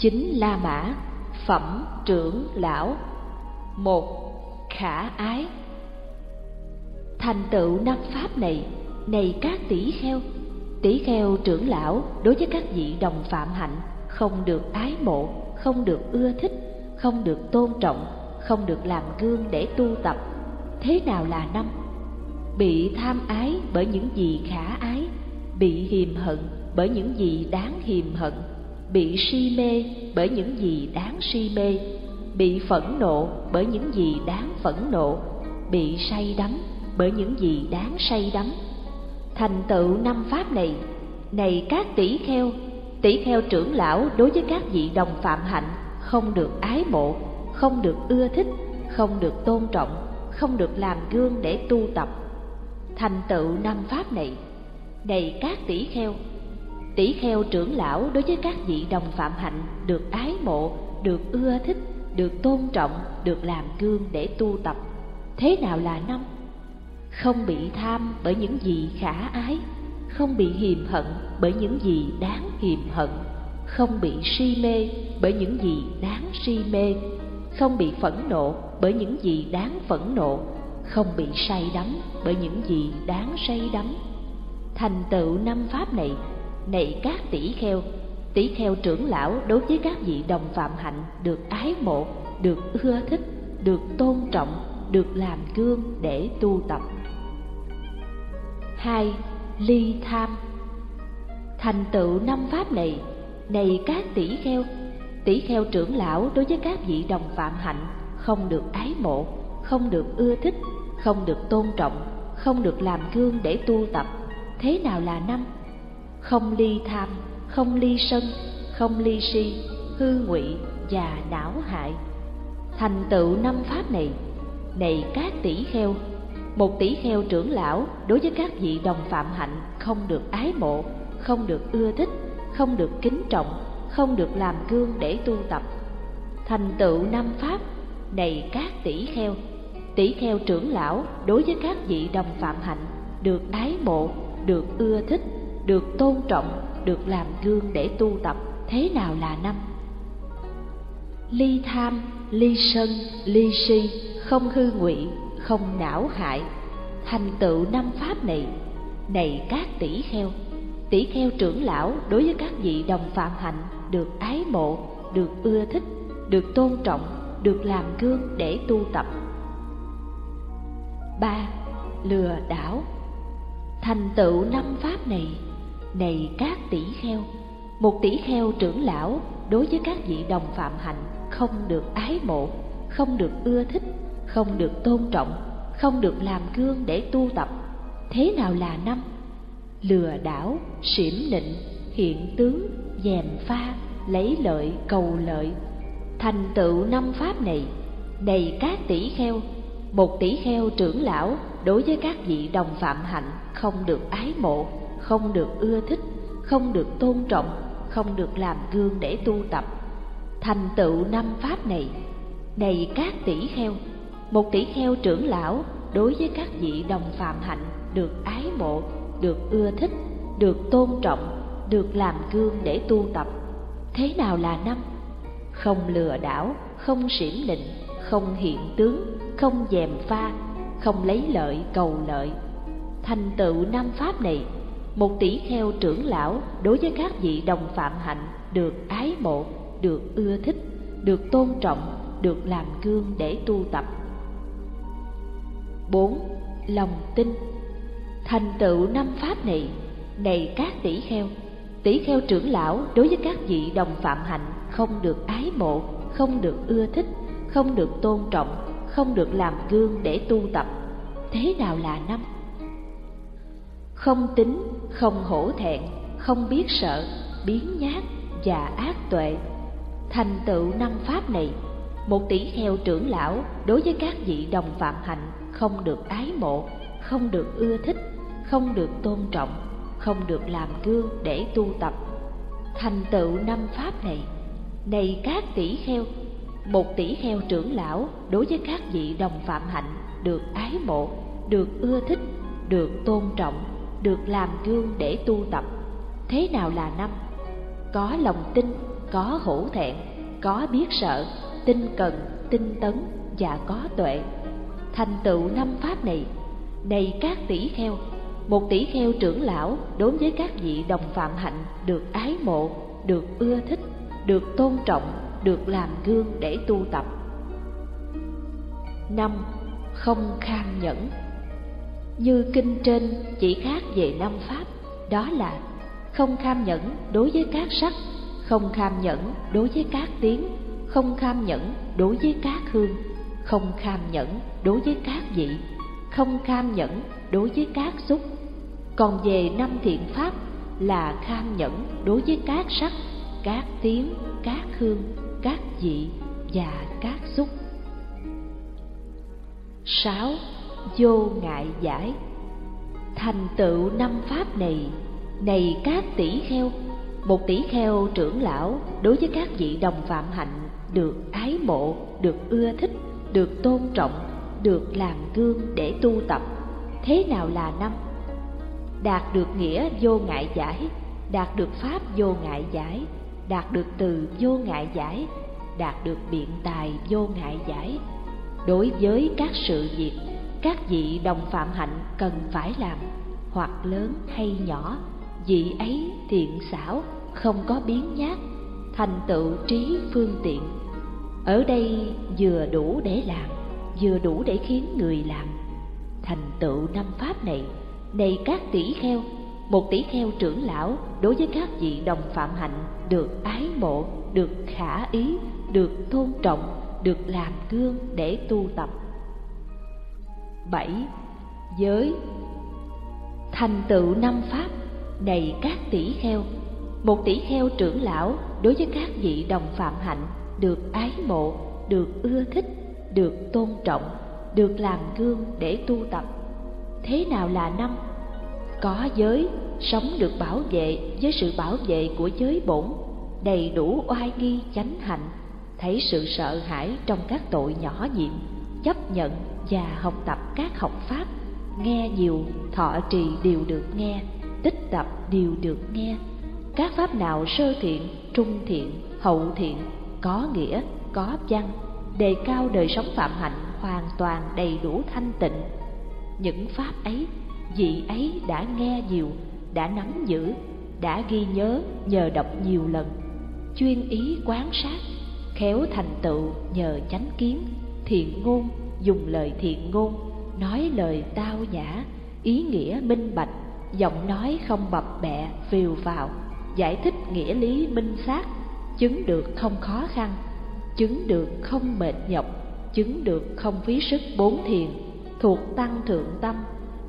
chính La Mã, phẩm trưởng lão. Một, khả ái. Thành tựu năm pháp này, này các tỷ kheo, tỷ kheo trưởng lão đối với các vị đồng phạm hạnh không được ái mộ, không được ưa thích, không được tôn trọng, không được làm gương để tu tập. Thế nào là năm? Bị tham ái bởi những gì khả ái, bị hiềm hận bởi những gì đáng hiềm hận, bị si mê bởi những gì đáng si mê, bị phẫn nộ bởi những gì đáng phẫn nộ, bị say đắm bởi những gì đáng say đắm. Thành tựu năm pháp này, này các tỷ kheo, tỷ kheo trưởng lão đối với các vị đồng phạm hạnh không được ái mộ, không được ưa thích, không được tôn trọng, không được làm gương để tu tập. Thành tựu năm pháp này, này các tỷ kheo, tỷ kheo trưởng lão đối với các vị đồng phạm hạnh được ái mộ, được ưa thích, được tôn trọng, được làm gương để tu tập. Thế nào là năm? Không bị tham bởi những gì khả ái, không bị hiềm hận bởi những gì đáng hiềm hận, không bị si mê bởi những gì đáng si mê, không bị phẫn nộ bởi những gì đáng phẫn nộ, không bị say đắm bởi những gì đáng say đắm. Thành tựu năm pháp này, này các tỷ kheo, tỷ kheo trưởng lão đối với các vị đồng phạm hạnh được ái mộ, được ưa thích, được tôn trọng, được làm gương để tu tập. hai Ly tham Thành tựu năm pháp này, này các tỷ kheo, tỷ kheo trưởng lão đối với các vị đồng phạm hạnh không được ái mộ, không được ưa thích, không được tôn trọng, không được làm gương để tu tập. Thế nào là năm? Không ly tham, không ly sân, không ly si, hư ngụy và não hại. Thành tựu năm pháp này, này các tỷ kheo, một tỷ kheo trưởng lão đối với các vị đồng phạm hạnh không được ái mộ, không được ưa thích, không được kính trọng, không được làm gương để tu tập. Thành tựu năm pháp, này các tỷ kheo, tỷ kheo trưởng lão đối với các vị đồng phạm hạnh được ái mộ, được ưa thích, được tôn trọng, được làm gương để tu tập. Thế nào là năm? Ly tham, ly sân, ly si, không hư ngụy, không não hại. Thành tựu năm pháp này, này các tỷ kheo, tỷ kheo trưởng lão đối với các vị đồng phạm hạnh được ái mộ, được ưa thích, được tôn trọng, được làm gương để tu tập. ba Lừa đảo Thành tựu năm pháp này, này các tỷ kheo, một tỷ kheo trưởng lão đối với các vị đồng phạm hạnh không được ái mộ, không được ưa thích, không được tôn trọng, không được làm gương để tu tập. Thế nào là năm? lừa đảo, xỉm nịnh, hiện tướng, dèm pha, lấy lợi, cầu lợi. Thành tựu năm pháp này, này các tỷ kheo, một tỷ kheo trưởng lão đối với các vị đồng phạm hạnh không được ái mộ, không được ưa thích, không được tôn trọng, không được làm gương để tu tập. Thành tựu năm pháp này, này các tỷ kheo, một tỷ kheo trưởng lão đối với các vị đồng phạm hạnh được ái mộ, được ưa thích, được tôn trọng, được làm gương để tu tập. Thế nào là năm? Không lừa đảo, không xỉm định, không hiện tướng, không dèm pha, không lấy lợi cầu lợi. Thành tựu năm pháp này, một tỷ kheo trưởng lão đối với các vị đồng phạm hạnh được ái mộ, được ưa thích, được tôn trọng, được làm gương để tu tập. 4. Lòng tin Thành tựu năm pháp này, này các tỷ kheo, tỷ kheo trưởng lão đối với các vị đồng phạm hạnh không được ái mộ, không được ưa thích, không được tôn trọng, không được làm gương để tu tập. Thế nào là năm? Không tính, không hổ thẹn, không biết sợ, biến nhát và ác tuệ. Thành tựu năm pháp này, một tỷ kheo trưởng lão đối với các vị đồng phạm hạnh không được ái mộ, không được ưa thích, không được tôn trọng, không được làm gương để tu tập. Thành tựu năm pháp này, này các tỷ kheo, một tỷ kheo trưởng lão đối với các vị đồng phạm hạnh được ái mộ, được ưa thích, được tôn trọng, được làm gương để tu tập. Thế nào là năm? Có lòng tin, có hổ thẹn có biết sợ tinh cần tinh tấn và có tuệ thành tựu năm pháp này này các tỷ kheo một tỷ kheo trưởng lão đối với các vị đồng phạm hạnh được ái mộ được ưa thích được tôn trọng được làm gương để tu tập năm không kham nhẫn như kinh trên chỉ khác về năm pháp, đó là không kham nhẫn đối với các sắc, không kham nhẫn đối với các tiếng, không kham nhẫn đối với các hương, không kham nhẫn đối với các vị, không kham nhẫn đối với các xúc. Còn về năm thiện pháp là kham nhẫn đối với các sắc, các tiếng, các hương, các vị và các xúc. Sáu vô ngại giải. Thành tựu năm pháp này này các tỷ kheo, một tỷ kheo trưởng lão đối với các vị đồng phạm hạnh được ái mộ, được ưa thích, được tôn trọng, được làm gương để tu tập. Thế nào là năm? Đạt được nghĩa vô ngại giải, đạt được pháp vô ngại giải, đạt được từ vô ngại giải, đạt được biện tài vô ngại giải. Đối với các sự việc các vị đồng phạm hạnh cần phải làm, hoặc lớn hay nhỏ, vị ấy thiện xảo, không có biến nhát, thành tựu trí phương tiện. Ở đây vừa đủ để làm, vừa đủ để khiến người làm. Thành tựu năm pháp này này các tỷ kheo, một tỷ kheo trưởng lão đối với các vị đồng phạm hạnh được ái mộ, được khả ý, được tôn trọng, được làm gương để tu tập bảy, giới. Thành tựu năm pháp, đầy các tỷ kheo. Một tỷ kheo trưởng lão đối với các vị đồng phạm hạnh được ái mộ, được ưa thích, được tôn trọng, được làm gương để tu tập. Thế nào là năm? Có giới, sống được bảo vệ với sự bảo vệ của giới bổn, đầy đủ oai nghi chánh hạnh. Thấy sự sợ hãi trong các tội nhỏ nhiệm chấp nhận và học tập các học pháp, nghe nhiều, thọ trì đều được nghe, tích tập đều được nghe. Các pháp nào sơ thiện, trung thiện, hậu thiện, có nghĩa, có văn, đề cao đời sống phạm hạnh hoàn toàn đầy đủ thanh tịnh. Những pháp ấy, vị ấy đã nghe nhiều, đã nắm giữ, đã ghi nhớ, nhờ đọc nhiều lần. Chuyên ý quán sát, khéo thành tựu nhờ chánh kiến, thiện ngôn dùng lời thiện ngôn, nói lời tao nhã, ý nghĩa minh bạch, giọng nói không bập bẹ phiều vào giải thích nghĩa lý minh xác, chứng được không khó khăn, chứng được không mệt nhọc, chứng được không phí sức bốn thiền, thuộc tăng thượng tâm,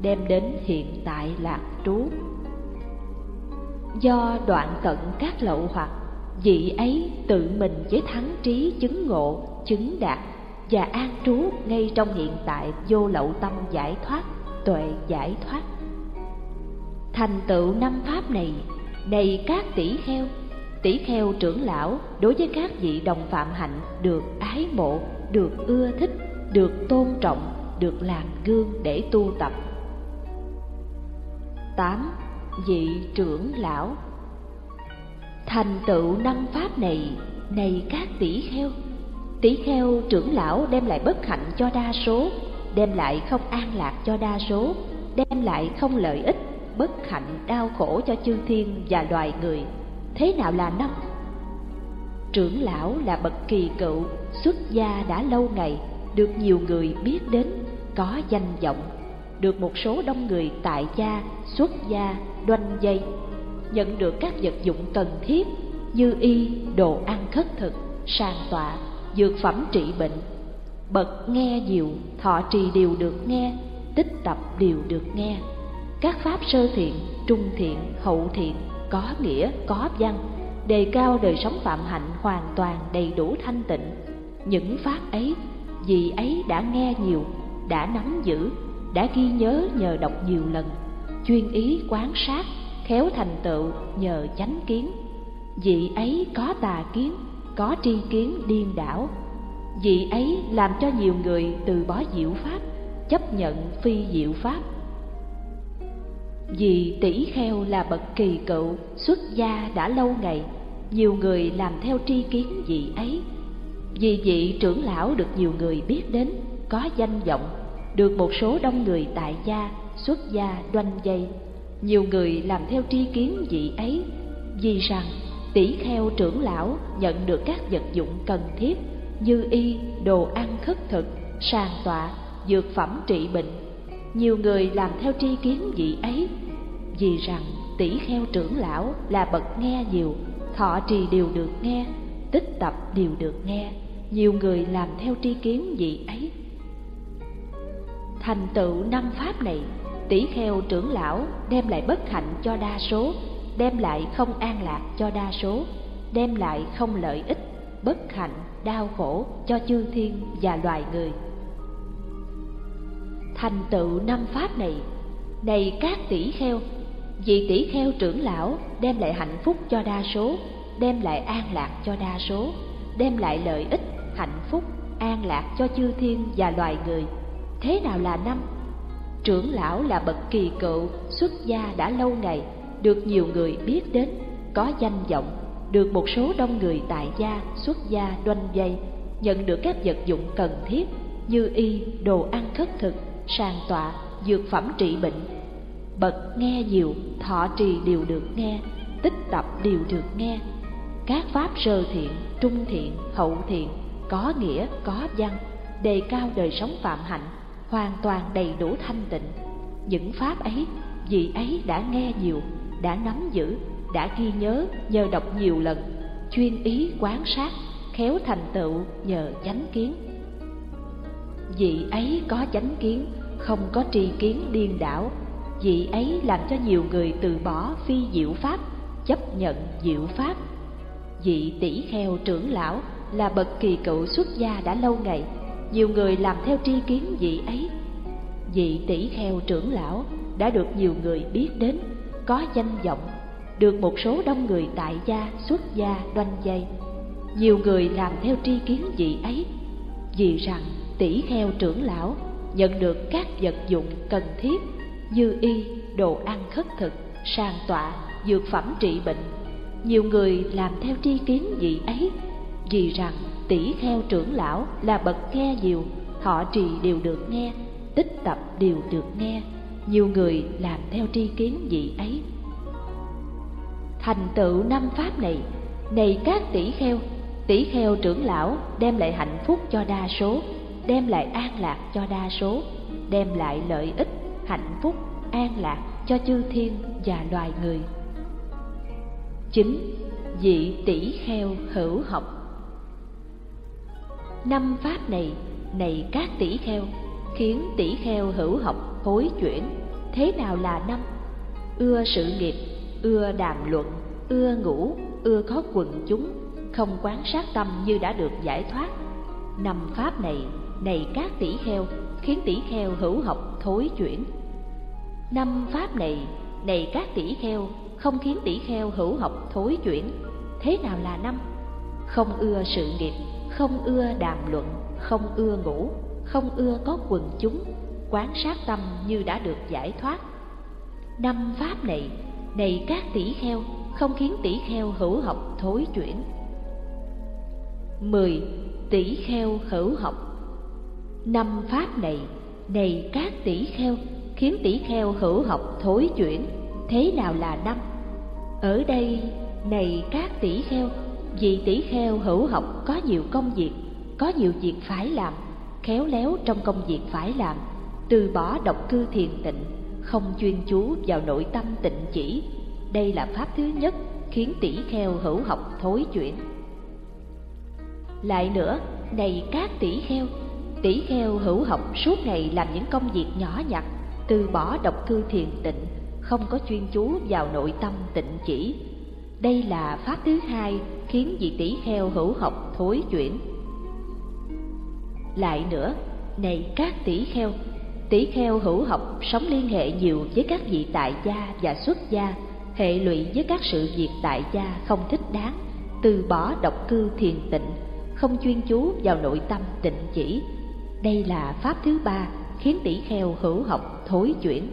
đem đến hiện tại lạc trú. Do đoạn tận các lậu hoặc, vị ấy tự mình với thắng trí chứng ngộ, chứng đạt và an trú ngay trong hiện tại vô lậu tâm giải thoát, tuệ giải thoát. Thành tựu năm pháp này này các tỷ kheo tỷ kheo trưởng lão đối với các vị đồng phạm hạnh được ái mộ, được ưa thích, được tôn trọng, được làm gương để tu tập. Tám vị trưởng lão. Thành tựu năm pháp này này các tỷ kheo tỷ kheo, trưởng lão đem lại bất hạnh cho đa số, đem lại không an lạc cho đa số, đem lại không lợi ích, bất hạnh, đau khổ cho chư thiên và loài người. Thế nào là năm? Trưởng lão là bậc kỳ cựu, xuất gia đã lâu ngày, được nhiều người biết đến, có danh vọng, được một số đông người tại gia, xuất gia, đoanh dây, nhận được các vật dụng cần thiết như y, đồ ăn khất thực, sàn tọa dược phẩm trị bệnh. Bậc nghe nhiều thọ trì đều được nghe, tích tập đều được nghe. Các pháp sơ thiện, trung thiện, hậu thiện, có nghĩa, có văn, đề cao đời sống phạm hạnh hoàn toàn đầy đủ thanh tịnh. Những pháp ấy, vì ấy đã nghe nhiều, đã nắm giữ, đã ghi nhớ nhờ đọc nhiều lần, chuyên ý quán sát, khéo thành tựu nhờ chánh kiến. Vị ấy có tà kiến có tri kiến điên đảo. Vị ấy làm cho nhiều người từ bỏ diệu pháp, chấp nhận phi diệu pháp. Vì tỷ kheo là bậc kỳ cựu, xuất gia đã lâu ngày, nhiều người làm theo tri kiến vị ấy. Vì vị trưởng lão được nhiều người biết đến, có danh vọng, được một số đông người tại gia, xuất gia, đoanh dây. Nhiều người làm theo tri kiến vị ấy, vì rằng tỷ kheo trưởng lão nhận được các vật dụng cần thiết như y, đồ ăn khất thực, sàn tọa, dược phẩm trị bệnh. Nhiều người làm theo tri kiến vị ấy, vì rằng tỷ kheo trưởng lão là bậc nghe nhiều, thọ trì đều được nghe, tích tập đều được nghe. Nhiều người làm theo tri kiến vị ấy. Thành tựu năm pháp này tỷ kheo trưởng lão đem lại bất hạnh cho đa số đem lại không an lạc cho đa số, đem lại không lợi ích, bất hạnh, đau khổ cho chư thiên và loài người. Thành tựu năm pháp này này các tỷ kheo, vì tỷ kheo trưởng lão đem lại hạnh phúc cho đa số, đem lại an lạc cho đa số, đem lại lợi ích, hạnh phúc, an lạc cho chư thiên và loài người. Thế nào là năm? Trưởng lão là bậc kỳ cựu, xuất gia đã lâu ngày được nhiều người biết đến, có danh vọng, được một số đông người tại gia, xuất gia, đoanh dây, nhận được các vật dụng cần thiết như y, đồ ăn khất thực, sàn tọa, dược phẩm trị bệnh. Bậc nghe nhiều, thọ trì đều được nghe, tích tập đều được nghe. Các pháp sơ thiện, trung thiện, hậu thiện, có nghĩa, có văn, đề cao đời sống phạm hạnh, hoàn toàn đầy đủ thanh tịnh. Những pháp ấy, vị ấy đã nghe nhiều đã nắm giữ, đã ghi nhớ nhờ đọc nhiều lần, chuyên ý quán sát, khéo thành tựu nhờ chánh kiến. Vị ấy có chánh kiến, không có tri kiến điên đảo. Vị ấy làm cho nhiều người từ bỏ phi diệu pháp, chấp nhận diệu pháp. Vị tỷ kheo trưởng lão là bậc kỳ cựu xuất gia đã lâu ngày. Nhiều người làm theo tri kiến vị ấy. Vị tỷ kheo trưởng lão đã được nhiều người biết đến có danh vọng, được một số đông người tại gia, xuất gia, đoanh dây. Nhiều người làm theo tri kiến vị ấy, vì rằng tỷ kheo trưởng lão, nhận được các vật dụng cần thiết như y, đồ ăn khất thực, sàn tọa, dược phẩm trị bệnh. Nhiều người làm theo tri kiến vị ấy, vì rằng tỷ kheo trưởng lão là bậc nghe nhiều, họ trì đều được nghe, tích tập đều được nghe nhiều người làm theo tri kiến vị ấy. Thành tựu năm pháp này này các tỷ kheo tỷ kheo trưởng lão đem lại hạnh phúc cho đa số, đem lại an lạc cho đa số, đem lại lợi ích, hạnh phúc, an lạc cho chư thiên và loài người. Chính vị tỷ kheo hữu học. Năm pháp này này các tỷ kheo, khiến tỷ kheo hữu học hối chuyển, thế nào là năm? Ưa sự nghiệp, ưa đàm luận, ưa ngủ, ưa có quần chúng, không quán sát tâm như đã được giải thoát. Năm pháp này này các tỷ kheo, khiến tỷ kheo hữu học thối chuyển. Năm pháp này này các tỷ kheo, không khiến tỷ kheo hữu học thối chuyển. Thế nào là năm? Không ưa sự nghiệp, không ưa đàm luận, không ưa ngủ, không ưa có quần chúng quán sát tâm như đã được giải thoát. Năm pháp này này các tỷ kheo, không khiến tỷ kheo hữu học thối chuyển. Mười tỷ kheo hữu học. Năm pháp này này các tỷ kheo, khiến tỷ kheo hữu học thối chuyển. Thế nào là năm? Ở đây, này các tỷ kheo, vì tỷ kheo hữu học có nhiều công việc, có nhiều việc phải làm, khéo léo trong công việc phải làm từ bỏ độc cư thiền tịnh, không chuyên chú vào nội tâm tịnh chỉ. Đây là pháp thứ nhất khiến tỷ kheo hữu học thối chuyển. Lại nữa, này các tỷ kheo tỷ kheo hữu học suốt ngày làm những công việc nhỏ nhặt, từ bỏ độc cư thiền tịnh, không có chuyên chú vào nội tâm tịnh chỉ. Đây là pháp thứ hai khiến vị tỷ kheo hữu học thối chuyển. Lại nữa, này các tỷ kheo tỷ kheo hữu học, sống liên hệ nhiều với các vị tại gia và xuất gia, hệ lụy với các sự việc tại gia không thích đáng, từ bỏ độc cư thiền tịnh, không chuyên chú vào nội tâm tịnh chỉ. Đây là pháp thứ ba khiến tỷ kheo hữu học thối chuyển.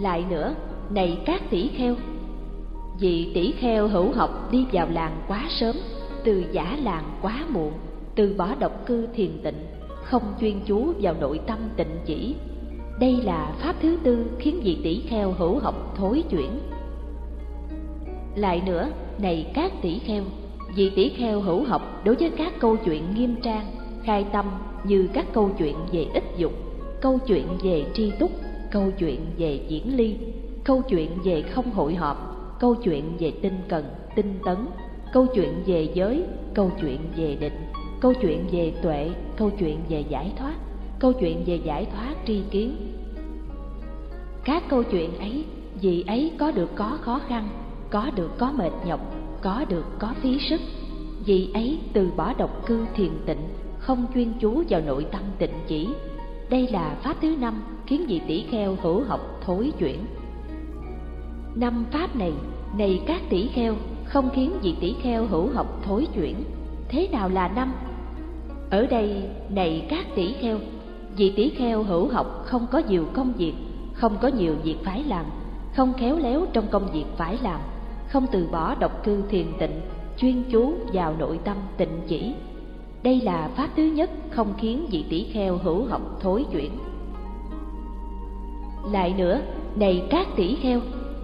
Lại nữa, này các tỷ kheo, vị tỷ kheo hữu học đi vào làng quá sớm, từ giả làng quá muộn, từ bỏ độc cư thiền tịnh không chuyên chú vào nội tâm tịnh chỉ. Đây là pháp thứ tư khiến vị tỷ kheo hữu học thối chuyển. Lại nữa, này các tỷ kheo, vị tỷ kheo hữu học đối với các câu chuyện nghiêm trang, khai tâm như các câu chuyện về ích dục, câu chuyện về tri túc, câu chuyện về diễn ly, câu chuyện về không hội họp, câu chuyện về tinh cần, tinh tấn, câu chuyện về giới, câu chuyện về định câu chuyện về tuệ, câu chuyện về giải thoát, câu chuyện về giải thoát tri kiến. Các câu chuyện ấy, vì ấy có được có khó khăn, có được có mệt nhọc, có được có phí sức. Vì ấy, từ bỏ độc cư thiền tịnh, không chuyên chú vào nội tâm tịnh chỉ. Đây là pháp thứ năm khiến vị tỷ kheo hữu học thối chuyển. Năm pháp này này các tỷ kheo, không khiến vị tỷ kheo hữu học thối chuyển thế nào là năm? Ở đây, này các tỷ kheo vị tỷ kheo hữu học không có nhiều công việc, không có nhiều việc phải làm, không khéo léo trong công việc phải làm, không từ bỏ độc cư thiền tịnh, chuyên chú vào nội tâm tịnh chỉ. Đây là pháp thứ nhất không khiến vị tỷ kheo hữu học thối chuyển. Lại nữa, này các tỷ kheo,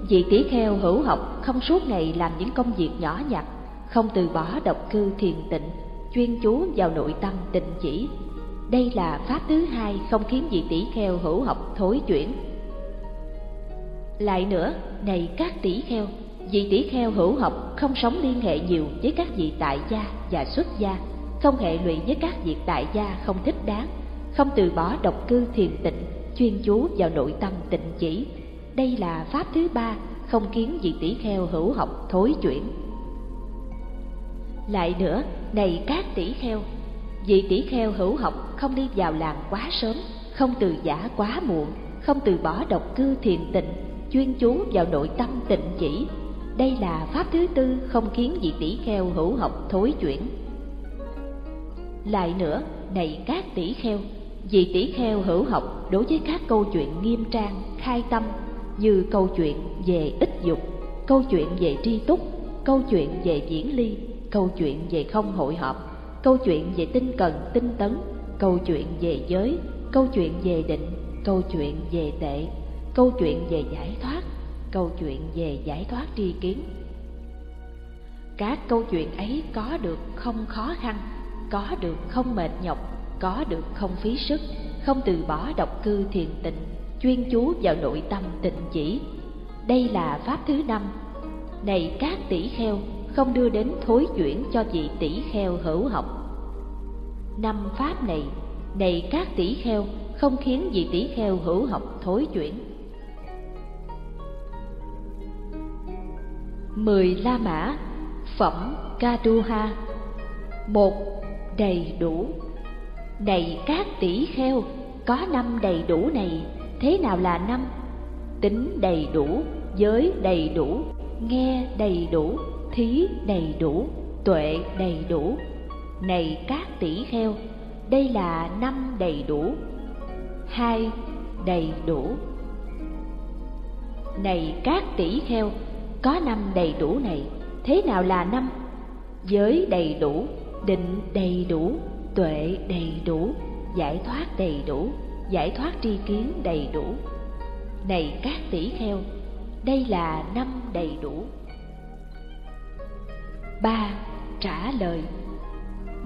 vị tỷ kheo hữu học không suốt ngày làm những công việc nhỏ nhặt không từ bỏ độc cư thiền tịnh, chuyên chú vào nội tâm tịnh chỉ. Đây là pháp thứ hai không khiến vị tỷ kheo hữu học thối chuyển. Lại nữa, này các tỷ kheo, vị tỷ kheo hữu học không sống liên hệ nhiều với các vị tại gia và xuất gia, không hệ lụy với các việc tại gia không thích đáng, không từ bỏ độc cư thiền tịnh, chuyên chú vào nội tâm tịnh chỉ. Đây là pháp thứ ba không khiến vị tỷ kheo hữu học thối chuyển lại nữa, này các tỷ kheo, vị tỷ kheo hữu học không đi vào làng quá sớm, không từ giả quá muộn, không từ bỏ độc cư thiền tịnh, chuyên chú vào nội tâm tịnh chỉ. Đây là pháp thứ tư không khiến vị tỷ kheo hữu học thối chuyển. Lại nữa, này các tỷ kheo, vị tỷ kheo hữu học đối với các câu chuyện nghiêm trang, khai tâm, như câu chuyện về ích dục, câu chuyện về tri túc, câu chuyện về diễn ly câu chuyện về không hội họp, câu chuyện về tinh cần, tinh tấn, câu chuyện về giới, câu chuyện về định, câu chuyện về tệ, câu chuyện về giải thoát, câu chuyện về giải thoát tri kiến. Các câu chuyện ấy có được không khó khăn, có được không mệt nhọc, có được không phí sức, không từ bỏ độc cư thiền tịnh, chuyên chú vào nội tâm tịnh chỉ. Đây là pháp thứ năm. Này các tỷ kheo không đưa đến thối chuyển cho vị tỷ kheo hữu học. Năm pháp này đầy các tỷ kheo không khiến vị tỷ kheo hữu học thối chuyển. Mười la mã, phẩm kaduha, một, đầy đủ. Đầy các tỷ kheo, có năm đầy đủ này, thế nào là năm? Tính đầy đủ, giới đầy đủ, nghe đầy đủ thí đầy đủ, tuệ đầy đủ. Này các tỷ kheo, đây là năm đầy đủ. Hai, đầy đủ. Này các tỷ kheo, có năm đầy đủ này, thế nào là năm? Giới đầy đủ, định đầy đủ, tuệ đầy đủ, giải thoát đầy đủ, giải thoát tri kiến đầy đủ. Này các tỷ kheo, đây là năm đầy đủ ba trả lời.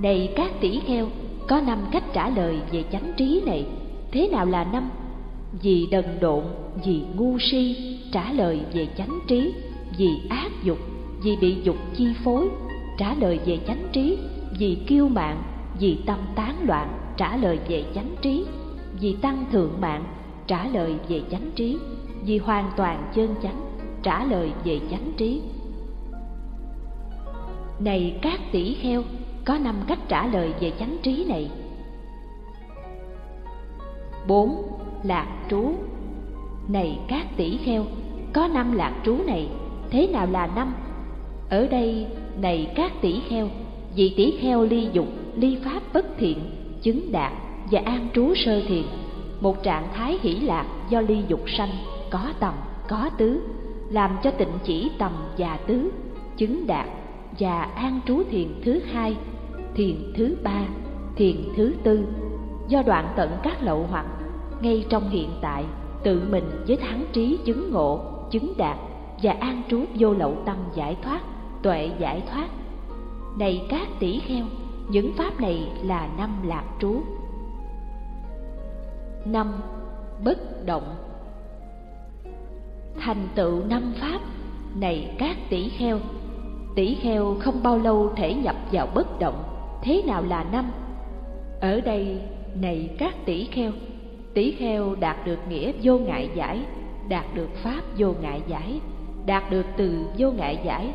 Này các tỷ kheo, có năm cách trả lời về chánh trí này. Thế nào là năm? Vì đần độn, vì ngu si, trả lời về chánh trí. Vì ác dục, vì bị dục chi phối, trả lời về chánh trí. Vì kiêu mạn, vì tâm tán loạn, trả lời về chánh trí. Vì tăng thượng mạng trả lời về chánh trí. Vì hoàn toàn chân chánh, trả lời về chánh trí này các tỷ kheo có năm cách trả lời về chánh trí này. Bốn lạc trú. Này các tỷ kheo có năm lạc trú này, thế nào là năm? Ở đây, này các tỷ kheo vị tỷ kheo ly dục, ly pháp bất thiện, chứng đạt và an trú sơ thiền. Một trạng thái hỷ lạc do ly dục sanh, có tầm, có tứ, làm cho tịnh chỉ tầm và tứ, chứng đạt và an trú thiền thứ hai, thiền thứ ba, thiền thứ tư, do đoạn tận các lậu hoặc ngay trong hiện tại tự mình với thắng trí chứng ngộ, chứng đạt và an trú vô lậu tâm giải thoát, tuệ giải thoát. Này các tỷ kheo, những pháp này là năm lạc trú. Năm bất động. Thành tựu năm pháp, này các tỷ kheo tỷ kheo không bao lâu thể nhập vào bất động, thế nào là năm? Ở đây, này các tỷ kheo tỷ kheo đạt được nghĩa vô ngại giải, đạt được pháp vô ngại giải, đạt được từ vô ngại giải,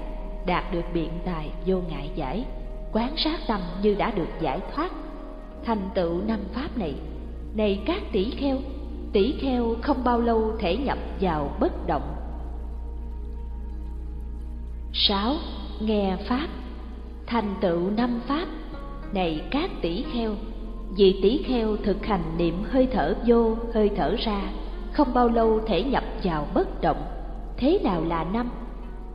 đạt được biện tài vô ngại giải. Quán sát tâm như đã được giải thoát. Thành tựu năm pháp này này các tỷ kheo tỷ kheo không bao lâu thể nhập vào bất động. Sáu nghe pháp, thành tựu năm pháp, này các tỷ kheo. Vì tỷ kheo thực hành niệm hơi thở vô, hơi thở ra, không bao lâu thể nhập vào bất động. Thế nào là năm?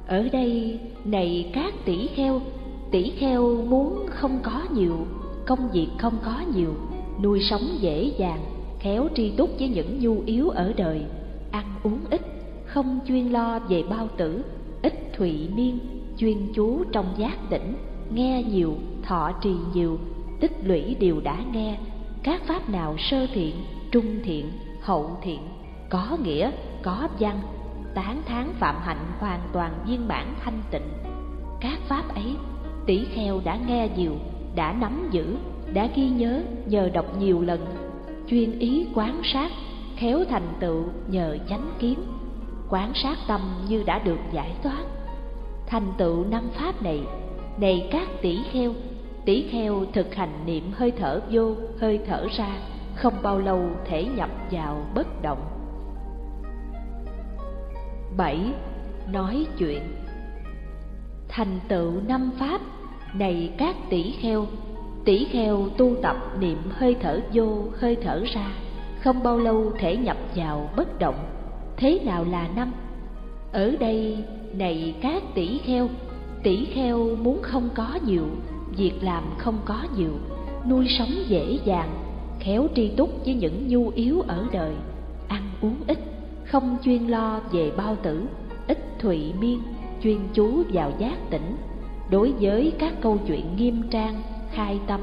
Ở đây, này các tỷ kheo tỷ kheo muốn không có nhiều, công việc không có nhiều, nuôi sống dễ dàng, khéo tri túc với những nhu yếu ở đời, ăn uống ít, không chuyên lo về bao tử, ít thụy miên chuyên chú trong giác tỉnh, nghe nhiều, thọ trì nhiều, tích lũy điều đã nghe. Các pháp nào sơ thiện, trung thiện, hậu thiện, có nghĩa, có văn, tán thán phạm hạnh hoàn toàn viên bản thanh tịnh. Các pháp ấy, tỷ kheo đã nghe nhiều, đã nắm giữ, đã ghi nhớ, nhờ đọc nhiều lần, chuyên ý quán sát, khéo thành tựu nhờ chánh kiến. Quán sát tâm như đã được giải thoát thành tựu năm pháp này này các tỷ kheo tỷ kheo thực hành niệm hơi thở vô, hơi thở ra, không bao lâu thể nhập vào bất động. Bảy, nói chuyện. Thành tựu năm pháp, này các tỷ kheo tỷ kheo tu tập niệm hơi thở vô, hơi thở ra, không bao lâu thể nhập vào bất động. Thế nào là năm? Ở đây này các tỷ kheo tỷ kheo muốn không có nhiều, việc làm không có nhiều, nuôi sống dễ dàng, khéo tri túc với những nhu yếu ở đời, ăn uống ít, không chuyên lo về bao tử, ít thụy miên, chuyên chú vào giác tỉnh. Đối với các câu chuyện nghiêm trang, khai tâm,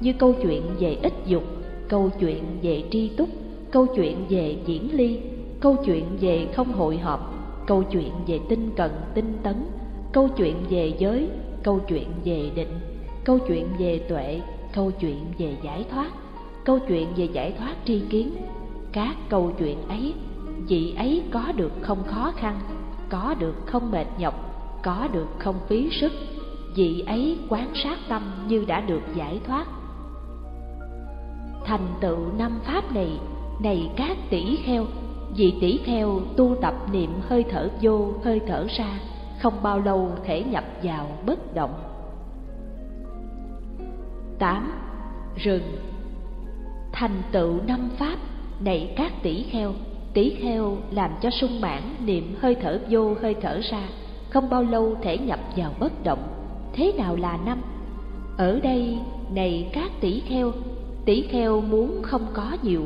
như câu chuyện về ít dục, câu chuyện về tri túc, câu chuyện về diễn ly, câu chuyện về không hội họp câu chuyện về tinh cần, tinh tấn, câu chuyện về giới, câu chuyện về định, câu chuyện về tuệ, câu chuyện về giải thoát, câu chuyện về giải thoát tri kiến. Các câu chuyện ấy vị ấy có được không khó khăn, có được không mệt nhọc, có được không phí sức. Vị ấy quán sát tâm như đã được giải thoát. Thành tựu năm pháp này này các tỷ kheo vị tỷ theo tu tập niệm hơi thở vô, hơi thở ra, không bao lâu thể nhập vào bất động. Tám, rừng. Thành tựu năm pháp nảy các tỷ kheo tỷ kheo làm cho sung mãn niệm hơi thở vô, hơi thở ra, không bao lâu thể nhập vào bất động. Thế nào là năm? Ở đây, này các tỷ kheo tỷ kheo muốn không có nhiều,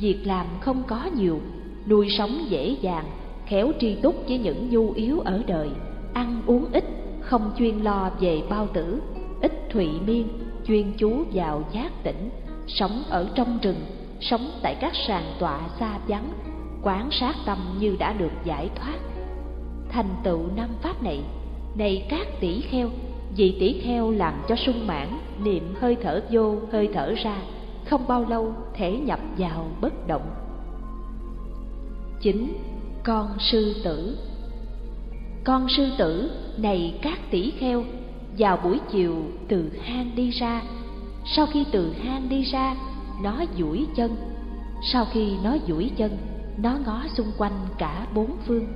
việc làm không có nhiều nuôi sống dễ dàng, khéo tri túc với những nhu yếu ở đời. Ăn uống ít, không chuyên lo về bao tử. Ít thụy miên, chuyên chú vào giác tỉnh. Sống ở trong rừng, sống tại các sàn tọa xa vắng. Quán sát tâm như đã được giải thoát. Thành tựu năm pháp này này các tỷ kheo, vì tỷ kheo làm cho sung mãn, niệm hơi thở vô, hơi thở ra, không bao lâu thể nhập vào bất động chính, con sư tử. Con sư tử này các tỷ kheo, vào buổi chiều từ hang đi ra. Sau khi từ hang đi ra, nó duỗi chân. Sau khi nó duỗi chân, nó ngó xung quanh cả bốn phương.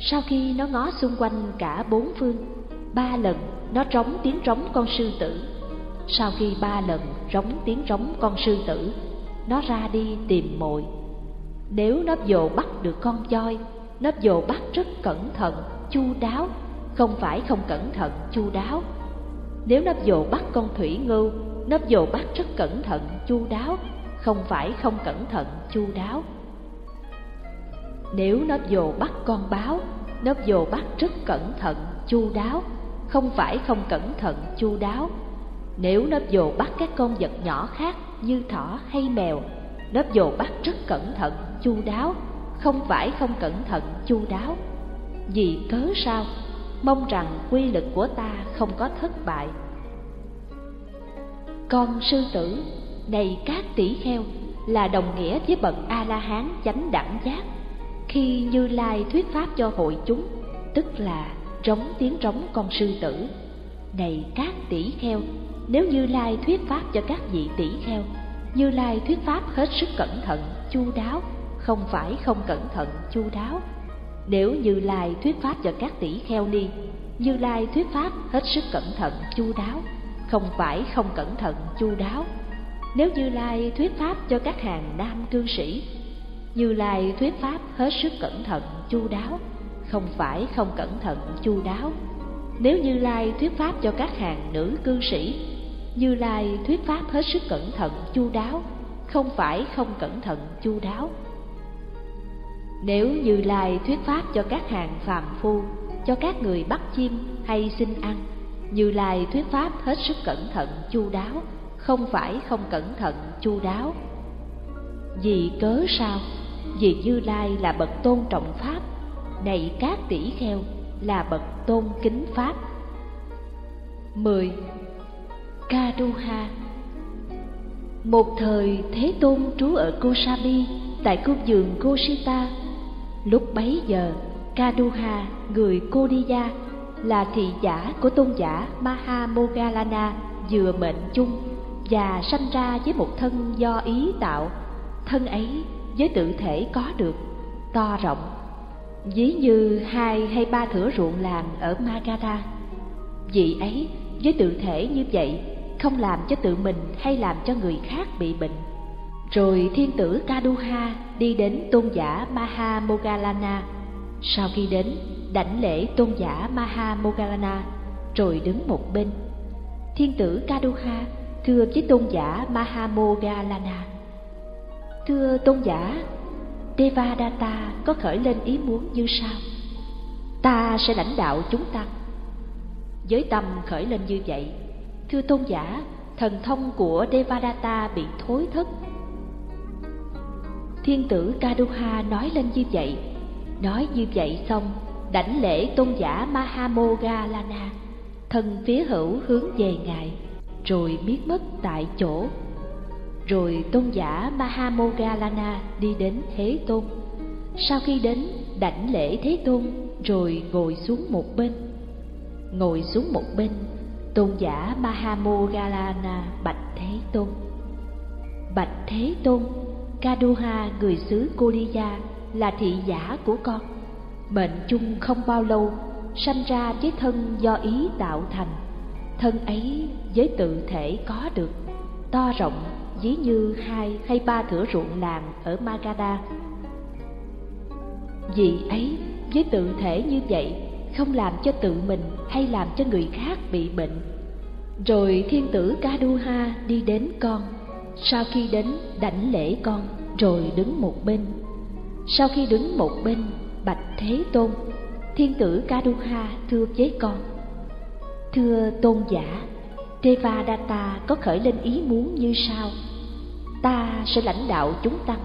Sau khi nó ngó xung quanh cả bốn phương, ba lần nó trống tiếng trống con sư tử. Sau khi ba lần trống tiếng trống con sư tử, nó ra đi tìm mồi nếu nấp dồ bắt được con voi nắp dồ bắt rất cẩn thận, chu đáo, không phải không cẩn thận, chu đáo. Nếu nắp dồ bắt con thủy ngưu, nắp dồ bắt rất cẩn thận, chu đáo, không phải không cẩn thận, chu đáo. Nếu nắp dồ bắt con báo, nắp dồ bắt rất cẩn thận, chu đáo, không phải không cẩn thận, chu đáo. Nếu nắp dồ bắt các con vật nhỏ khác như thỏ hay mèo, lớp dồ bắt rất cẩn thận, chu đáo, không phải không cẩn thận, chu đáo. Vì cớ sao? Mong rằng quy lực của ta không có thất bại. Con sư tử, này các tỷ heo là đồng nghĩa với bậc A-la-hán chánh đẳng giác. Khi Như Lai thuyết pháp cho hội chúng, tức là trống tiếng trống con sư tử. Này các tỷ kheo, nếu Như Lai thuyết pháp cho các vị tỷ kheo, như Lai thuyết pháp hết sức cẩn thận, chu đáo, không phải không cẩn thận, chu đáo. Nếu Như Lai thuyết pháp cho các tỷ kheo ni, Như Lai thuyết pháp hết sức cẩn thận, chu đáo, không phải không cẩn thận, chu đáo. Nếu Như Lai thuyết pháp cho các hàng nam cư sĩ, Như Lai thuyết pháp hết sức cẩn thận, chu đáo, không phải không cẩn thận, chu đáo. Nếu Như Lai thuyết pháp cho các hàng nữ cư sĩ, như Lai thuyết pháp hết sức cẩn thận, chu đáo, không phải không cẩn thận, chu đáo. Nếu Như Lai thuyết pháp cho các hàng phàm phu, cho các người bắt chim hay xin ăn, Như Lai thuyết pháp hết sức cẩn thận, chu đáo, không phải không cẩn thận, chu đáo. Vì cớ sao? Vì Như Lai là bậc tôn trọng pháp, này các tỷ kheo là bậc tôn kính pháp. 10. Kaduha Một thời Thế Tôn trú ở Kosabi tại cung vườn Kosita. Lúc bấy giờ, Kaduha, người Kodiya, là thị giả của tôn giả Mahamogalana vừa mệnh chung và sanh ra với một thân do ý tạo. Thân ấy với tự thể có được, to rộng, ví như hai hay ba thửa ruộng làng ở Magadha. Vị ấy với tự thể như vậy không làm cho tự mình hay làm cho người khác bị bệnh. Rồi thiên tử Kaduha đi đến tôn giả Mahamogalana. Sau khi đến, đảnh lễ tôn giả Mahamogalana, rồi đứng một bên. Thiên tử Kaduha thưa với tôn giả Mahamogalana. Thưa tôn giả, Devadatta có khởi lên ý muốn như sau Ta sẽ lãnh đạo chúng tăng Với tâm khởi lên như vậy Thưa tôn giả, thần thông của Devadatta bị thối thất Thiên tử Kaduha nói lên như vậy Nói như vậy xong, đảnh lễ tôn giả Mahamogalana Thân phía hữu hướng về ngài Rồi biến mất tại chỗ rồi tôn giả Mahamogalana đi đến Thế Tôn. Sau khi đến, đảnh lễ Thế Tôn, rồi ngồi xuống một bên. Ngồi xuống một bên, tôn giả Mahamogalana bạch Thế Tôn. Bạch Thế Tôn, Kaduha người xứ Koliya là thị giả của con. Mệnh chung không bao lâu, sanh ra với thân do ý tạo thành. Thân ấy với tự thể có được, to rộng ví như hai hay ba thửa ruộng làng ở Magadha. Vì ấy, với tự thể như vậy, không làm cho tự mình hay làm cho người khác bị bệnh. Rồi thiên tử Kaduha đi đến con, sau khi đến đảnh lễ con, rồi đứng một bên. Sau khi đứng một bên, bạch Thế Tôn, thiên tử Kaduha thưa với con. Thưa tôn giả, Devadatta có khởi lên ý muốn như sau Ta sẽ lãnh đạo chúng tăng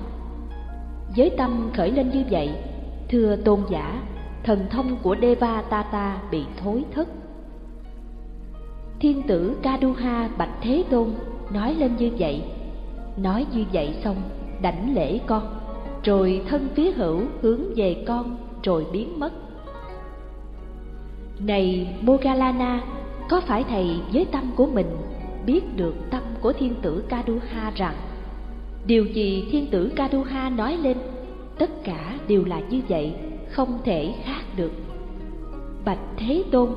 Với tâm khởi lên như vậy Thưa tôn giả Thần thông của Devatata bị thối thất. Thiên tử Kaduha Bạch Thế Tôn nói lên như vậy. Nói như vậy xong, đảnh lễ con, Rồi thân phía hữu hướng về con, rồi biến mất. Này Mogalana, có phải thầy với tâm của mình biết được tâm của thiên tử Kaduha rằng, điều gì thiên tử Kaduha nói lên, tất cả đều là như vậy? Không thể khác được bạch thế tôn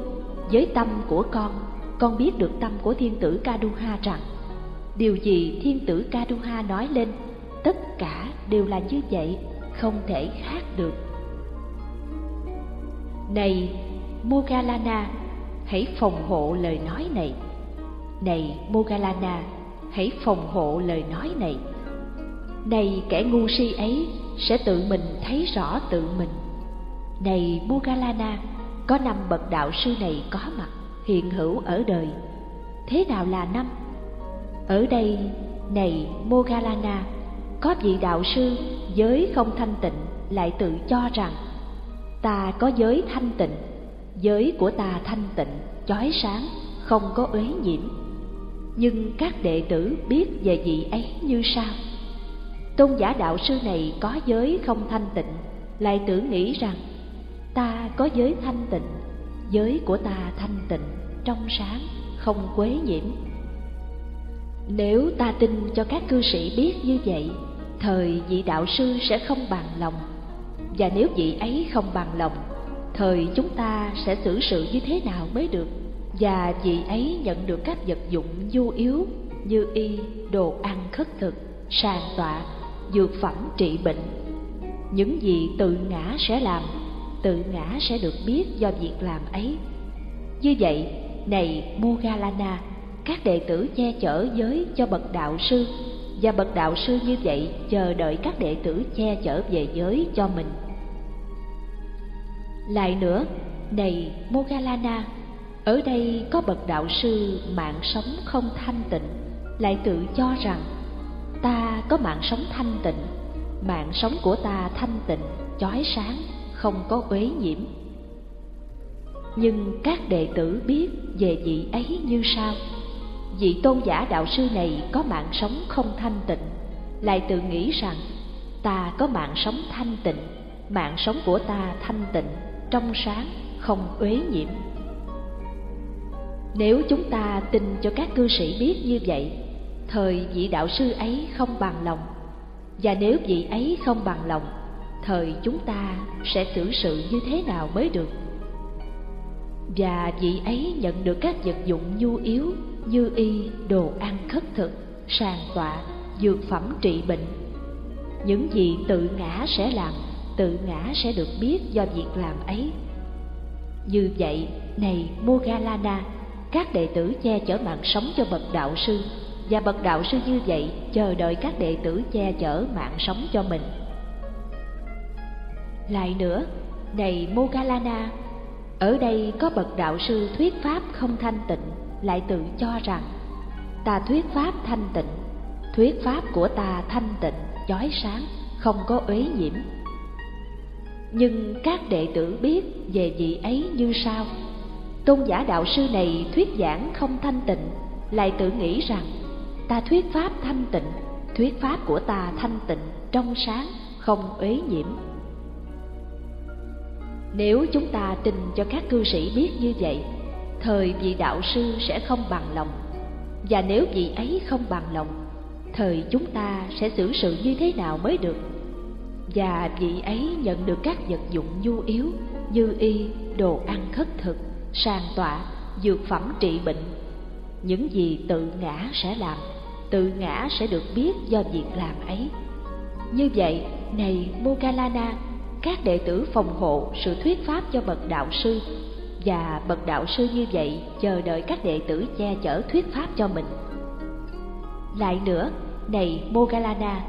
với tâm của con con biết được tâm của thiên tử Kaduha rằng điều gì thiên tử Kaduha nói lên tất cả đều là như vậy không thể khác được Này Mogalana, hãy phòng hộ lời nói này. Này Mogalana, hãy phòng hộ lời nói này. Này kẻ ngu si ấy sẽ tự mình thấy rõ tự mình. Này Mogalana, có năm bậc đạo sư này có mặt hiện hữu ở đời. Thế nào là năm? Ở đây, này Mogalana, có vị đạo sư giới không thanh tịnh lại tự cho rằng ta có giới thanh tịnh, giới của ta thanh tịnh, chói sáng, không có uế nhiễm. Nhưng các đệ tử biết về vị ấy như sao Tôn giả đạo sư này có giới không thanh tịnh, lại tưởng nghĩ rằng ta có giới thanh tịnh, giới của ta thanh tịnh, trong sáng, không quế nhiễm. Nếu ta tin cho các cư sĩ biết như vậy, thời vị đạo sư sẽ không bằng lòng. Và nếu vị ấy không bằng lòng, thời chúng ta sẽ xử sự như thế nào mới được? Và vị ấy nhận được các vật dụng nhu yếu như y, đồ ăn khất thực, sàn tọa, dược phẩm trị bệnh. Những gì tự ngã sẽ làm, tự ngã sẽ được biết do việc làm ấy. Như vậy, này Mogalana, các đệ tử che chở giới cho bậc đạo sư và bậc đạo sư như vậy chờ đợi các đệ tử che chở về giới cho mình. Lại nữa, này Mogalana, ở đây có bậc đạo sư mạng sống không thanh tịnh, lại tự cho rằng ta có mạng sống thanh tịnh, mạng sống của ta thanh tịnh, chói sáng, không có uế nhiễm. Nhưng các đệ tử biết về vị ấy như sau. Vị tôn giả đạo sư này có mạng sống không thanh tịnh, lại tự nghĩ rằng, ta có mạng sống thanh tịnh, mạng sống của ta thanh tịnh, trong sáng, không uế nhiễm. Nếu chúng ta tin cho các cư sĩ biết như vậy, thời vị đạo sư ấy không bằng lòng. Và nếu vị ấy không bằng lòng thời chúng ta sẽ xử sự như thế nào mới được và vị ấy nhận được các vật dụng nhu yếu như y, đồ ăn khất thực, sàn tọa, dược phẩm trị bệnh. Những gì tự ngã sẽ làm, tự ngã sẽ được biết do việc làm ấy. Như vậy, này Mogalana, các đệ tử che chở mạng sống cho bậc đạo sư, và bậc đạo sư như vậy chờ đợi các đệ tử che chở mạng sống cho mình. Lại nữa, này Mogalana, ở đây có bậc đạo sư thuyết pháp không thanh tịnh lại tự cho rằng ta thuyết pháp thanh tịnh thuyết pháp của ta thanh tịnh chói sáng không có uế nhiễm. Nhưng các đệ tử biết về vị ấy như sau tôn giả đạo sư này thuyết giảng không thanh tịnh lại tự nghĩ rằng ta thuyết pháp thanh tịnh thuyết pháp của ta thanh tịnh trong sáng không uế nhiễm nếu chúng ta tin cho các cư sĩ biết như vậy, thời vị đạo sư sẽ không bằng lòng. Và nếu vị ấy không bằng lòng, thời chúng ta sẽ xử sự như thế nào mới được? Và vị ấy nhận được các vật dụng nhu yếu như y, đồ ăn khất thực, sàn tọa, dược phẩm trị bệnh. Những gì tự ngã sẽ làm, tự ngã sẽ được biết do việc làm ấy. Như vậy, này mogalana các đệ tử phòng hộ sự thuyết pháp cho bậc đạo sư và bậc đạo sư như vậy chờ đợi các đệ tử che chở thuyết pháp cho mình. Lại nữa, này Mogalana,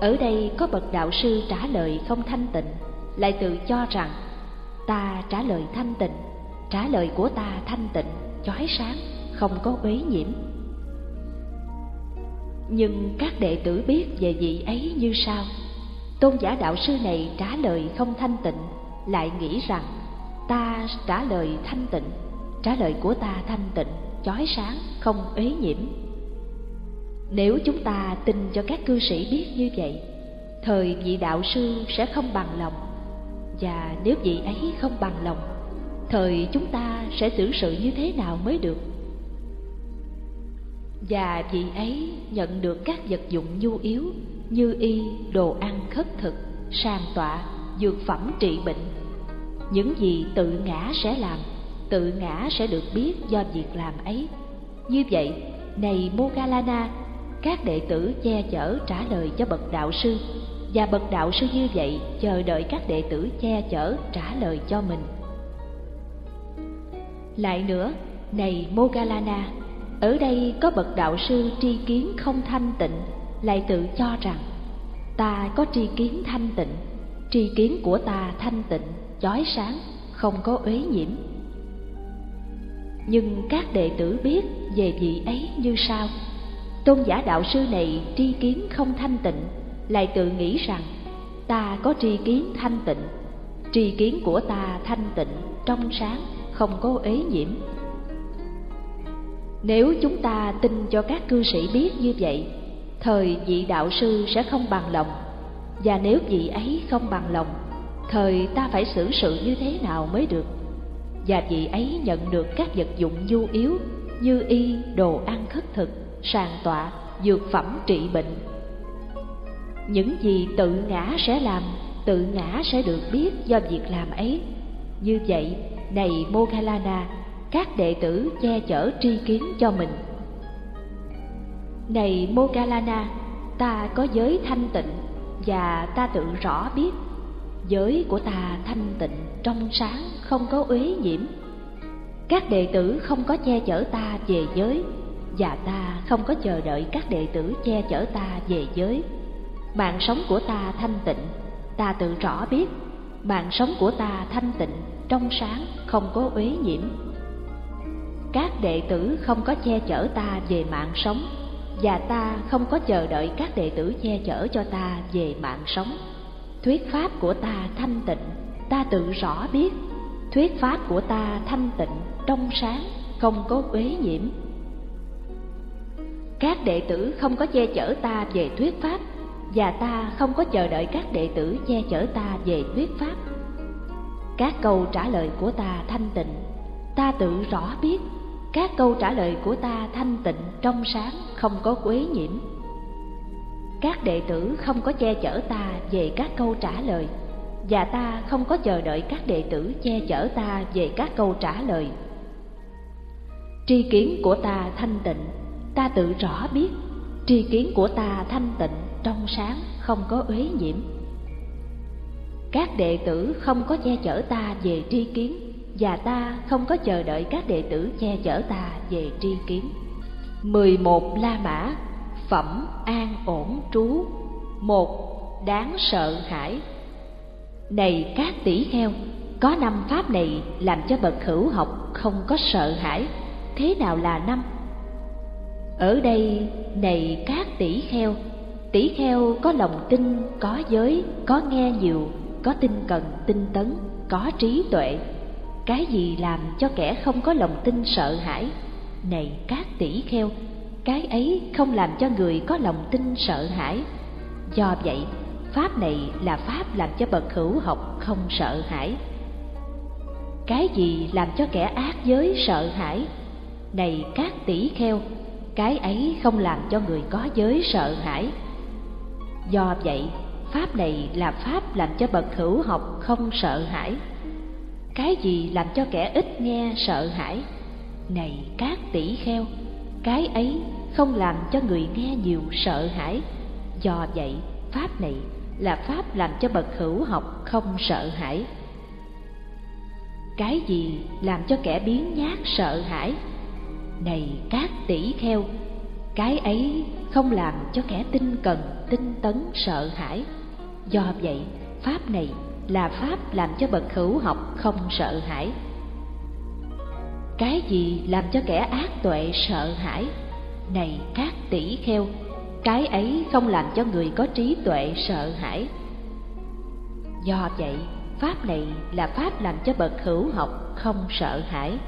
ở đây có bậc đạo sư trả lời không thanh tịnh, lại tự cho rằng ta trả lời thanh tịnh, trả lời của ta thanh tịnh, chói sáng, không có uế nhiễm. Nhưng các đệ tử biết về vị ấy như sau: Tôn giả đạo sư này trả lời không thanh tịnh, lại nghĩ rằng ta trả lời thanh tịnh trả lời của ta thanh tịnh chói sáng không ế nhiễm. Nếu chúng ta tin cho các cư sĩ biết như vậy thời vị đạo sư sẽ không bằng lòng. Và nếu vị ấy không bằng lòng thời chúng ta sẽ xử sự như thế nào mới được? Và vị ấy nhận được các vật dụng nhu yếu như y, đồ ăn khất thực sàng tọa, dược phẩm trị bệnh. Những gì tự ngã sẽ làm, tự ngã sẽ được biết do việc làm ấy. Như vậy, này mogalana, các đệ tử che chở trả lời cho bậc đạo sư. Và bậc đạo sư như vậy chờ đợi các đệ tử che chở trả lời cho mình. Lại nữa, này mogalana ở đây có bậc đạo sư tri kiến không thanh tịnh, lại tự cho rằng, ta có tri kiến thanh tịnh, tri kiến của ta thanh tịnh, chói sáng, không có uế nhiễm. Nhưng các đệ tử biết về vị ấy như sau. Tôn giả đạo sư này tri kiến không thanh tịnh, lại tự nghĩ rằng, ta có tri kiến thanh tịnh, tri kiến của ta thanh tịnh, trong sáng, không có uế nhiễm nếu chúng ta tin cho các cư sĩ biết như vậy, thời vị đạo sư sẽ không bằng lòng. Và nếu vị ấy không bằng lòng, thời ta phải xử sự như thế nào mới được? Và vị ấy nhận được các vật dụng nhu yếu như y, đồ ăn khất thực, sàn tọa, dược phẩm trị bệnh. Những gì tự ngã sẽ làm, tự ngã sẽ được biết do việc làm ấy. Như vậy, này mogalana các đệ tử che chở tri kiến cho mình. Này mogalana, ta có giới thanh tịnh và ta tự rõ biết, giới của ta thanh tịnh trong sáng không có uế nhiễm. Các đệ tử không có che chở ta về giới và ta không có chờ đợi các đệ tử che chở ta về giới. Mạng sống của ta thanh tịnh, ta tự rõ biết, mạng sống của ta thanh tịnh trong sáng không có uế nhiễm các đệ tử không có che chở ta về mạng sống, và ta không có chờ đợi các đệ tử che chở cho ta về mạng sống. Thuyết pháp của ta thanh tịnh, ta tự rõ biết. Thuyết pháp của ta thanh tịnh, trong sáng, không có uế nhiễm. Các đệ tử không có che chở ta về thuyết pháp, và ta không có chờ đợi các đệ tử che chở ta về thuyết pháp. Các câu trả lời của ta thanh tịnh, ta tự rõ biết các câu trả lời của ta thanh tịnh, trong sáng, không có quế nhiễm. Các đệ tử không có che chở ta về các câu trả lời, và ta không có chờ đợi các đệ tử che chở ta về các câu trả lời. Tri kiến của ta thanh tịnh, ta tự rõ biết. Tri kiến của ta thanh tịnh, trong sáng, không có uế nhiễm. Các đệ tử không có che chở ta về tri kiến và ta không có chờ đợi các đệ tử che chở ta về tri kiến. 11 La Mã Phẩm an ổn trú một Đáng sợ hãi Này các tỷ heo, có năm pháp này làm cho bậc hữu học không có sợ hãi. Thế nào là năm? Ở đây, này các tỷ heo tỷ heo có lòng tin, có giới, có nghe nhiều, có tinh cần, tinh tấn, có trí tuệ, cái gì làm cho kẻ không có lòng tin sợ hãi? Này các tỷ kheo, cái ấy không làm cho người có lòng tin sợ hãi. Do vậy, pháp này là pháp làm cho bậc hữu học không sợ hãi. Cái gì làm cho kẻ ác giới sợ hãi? Này các tỷ kheo, cái ấy không làm cho người có giới sợ hãi. Do vậy, pháp này là pháp làm cho bậc hữu học không sợ hãi cái gì làm cho kẻ ít nghe sợ hãi? Này các tỷ kheo, cái ấy không làm cho người nghe nhiều sợ hãi. Do vậy, pháp này là pháp làm cho bậc hữu học không sợ hãi. Cái gì làm cho kẻ biến nhát sợ hãi? Này các tỷ kheo, cái ấy không làm cho kẻ tinh cần, tinh tấn sợ hãi. Do vậy, pháp này là pháp làm cho bậc hữu học không sợ hãi. Cái gì làm cho kẻ ác tuệ sợ hãi? Này các tỷ kheo, cái ấy không làm cho người có trí tuệ sợ hãi. Do vậy, pháp này là pháp làm cho bậc hữu học không sợ hãi.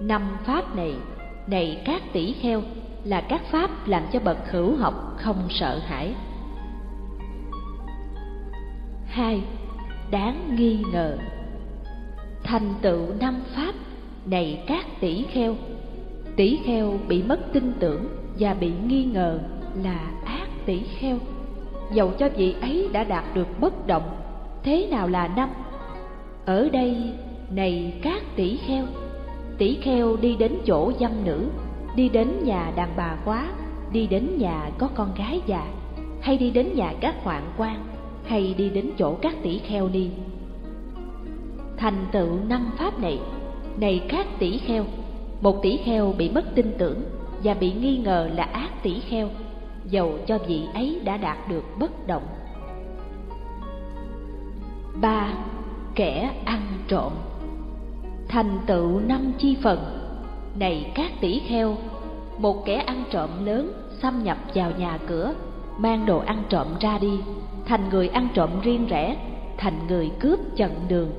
Năm pháp này này các tỷ kheo, là các pháp làm cho bậc hữu học không sợ hãi hai, đáng nghi ngờ. Thành tựu năm pháp này các tỷ kheo. Tỷ kheo bị mất tin tưởng và bị nghi ngờ là ác tỷ kheo. Dầu cho vị ấy đã đạt được bất động, thế nào là năm? Ở đây này các tỷ kheo. Tỷ kheo đi đến chỗ dâm nữ, đi đến nhà đàn bà quá, đi đến nhà có con gái già, hay đi đến nhà các hoạn quan hay đi đến chỗ các tỷ kheo ni thành tựu năm pháp này này các tỷ kheo, một tỷ kheo bị mất tin tưởng và bị nghi ngờ là ác tỷ kheo, dầu cho vị ấy đã đạt được bất động. Ba, kẻ ăn trộm. Thành tựu năm chi phần, này các tỷ kheo, một kẻ ăn trộm lớn xâm nhập vào nhà cửa mang đồ ăn trộm ra đi. Thành người ăn trộm riêng rẽ thành người cướp chặn đường.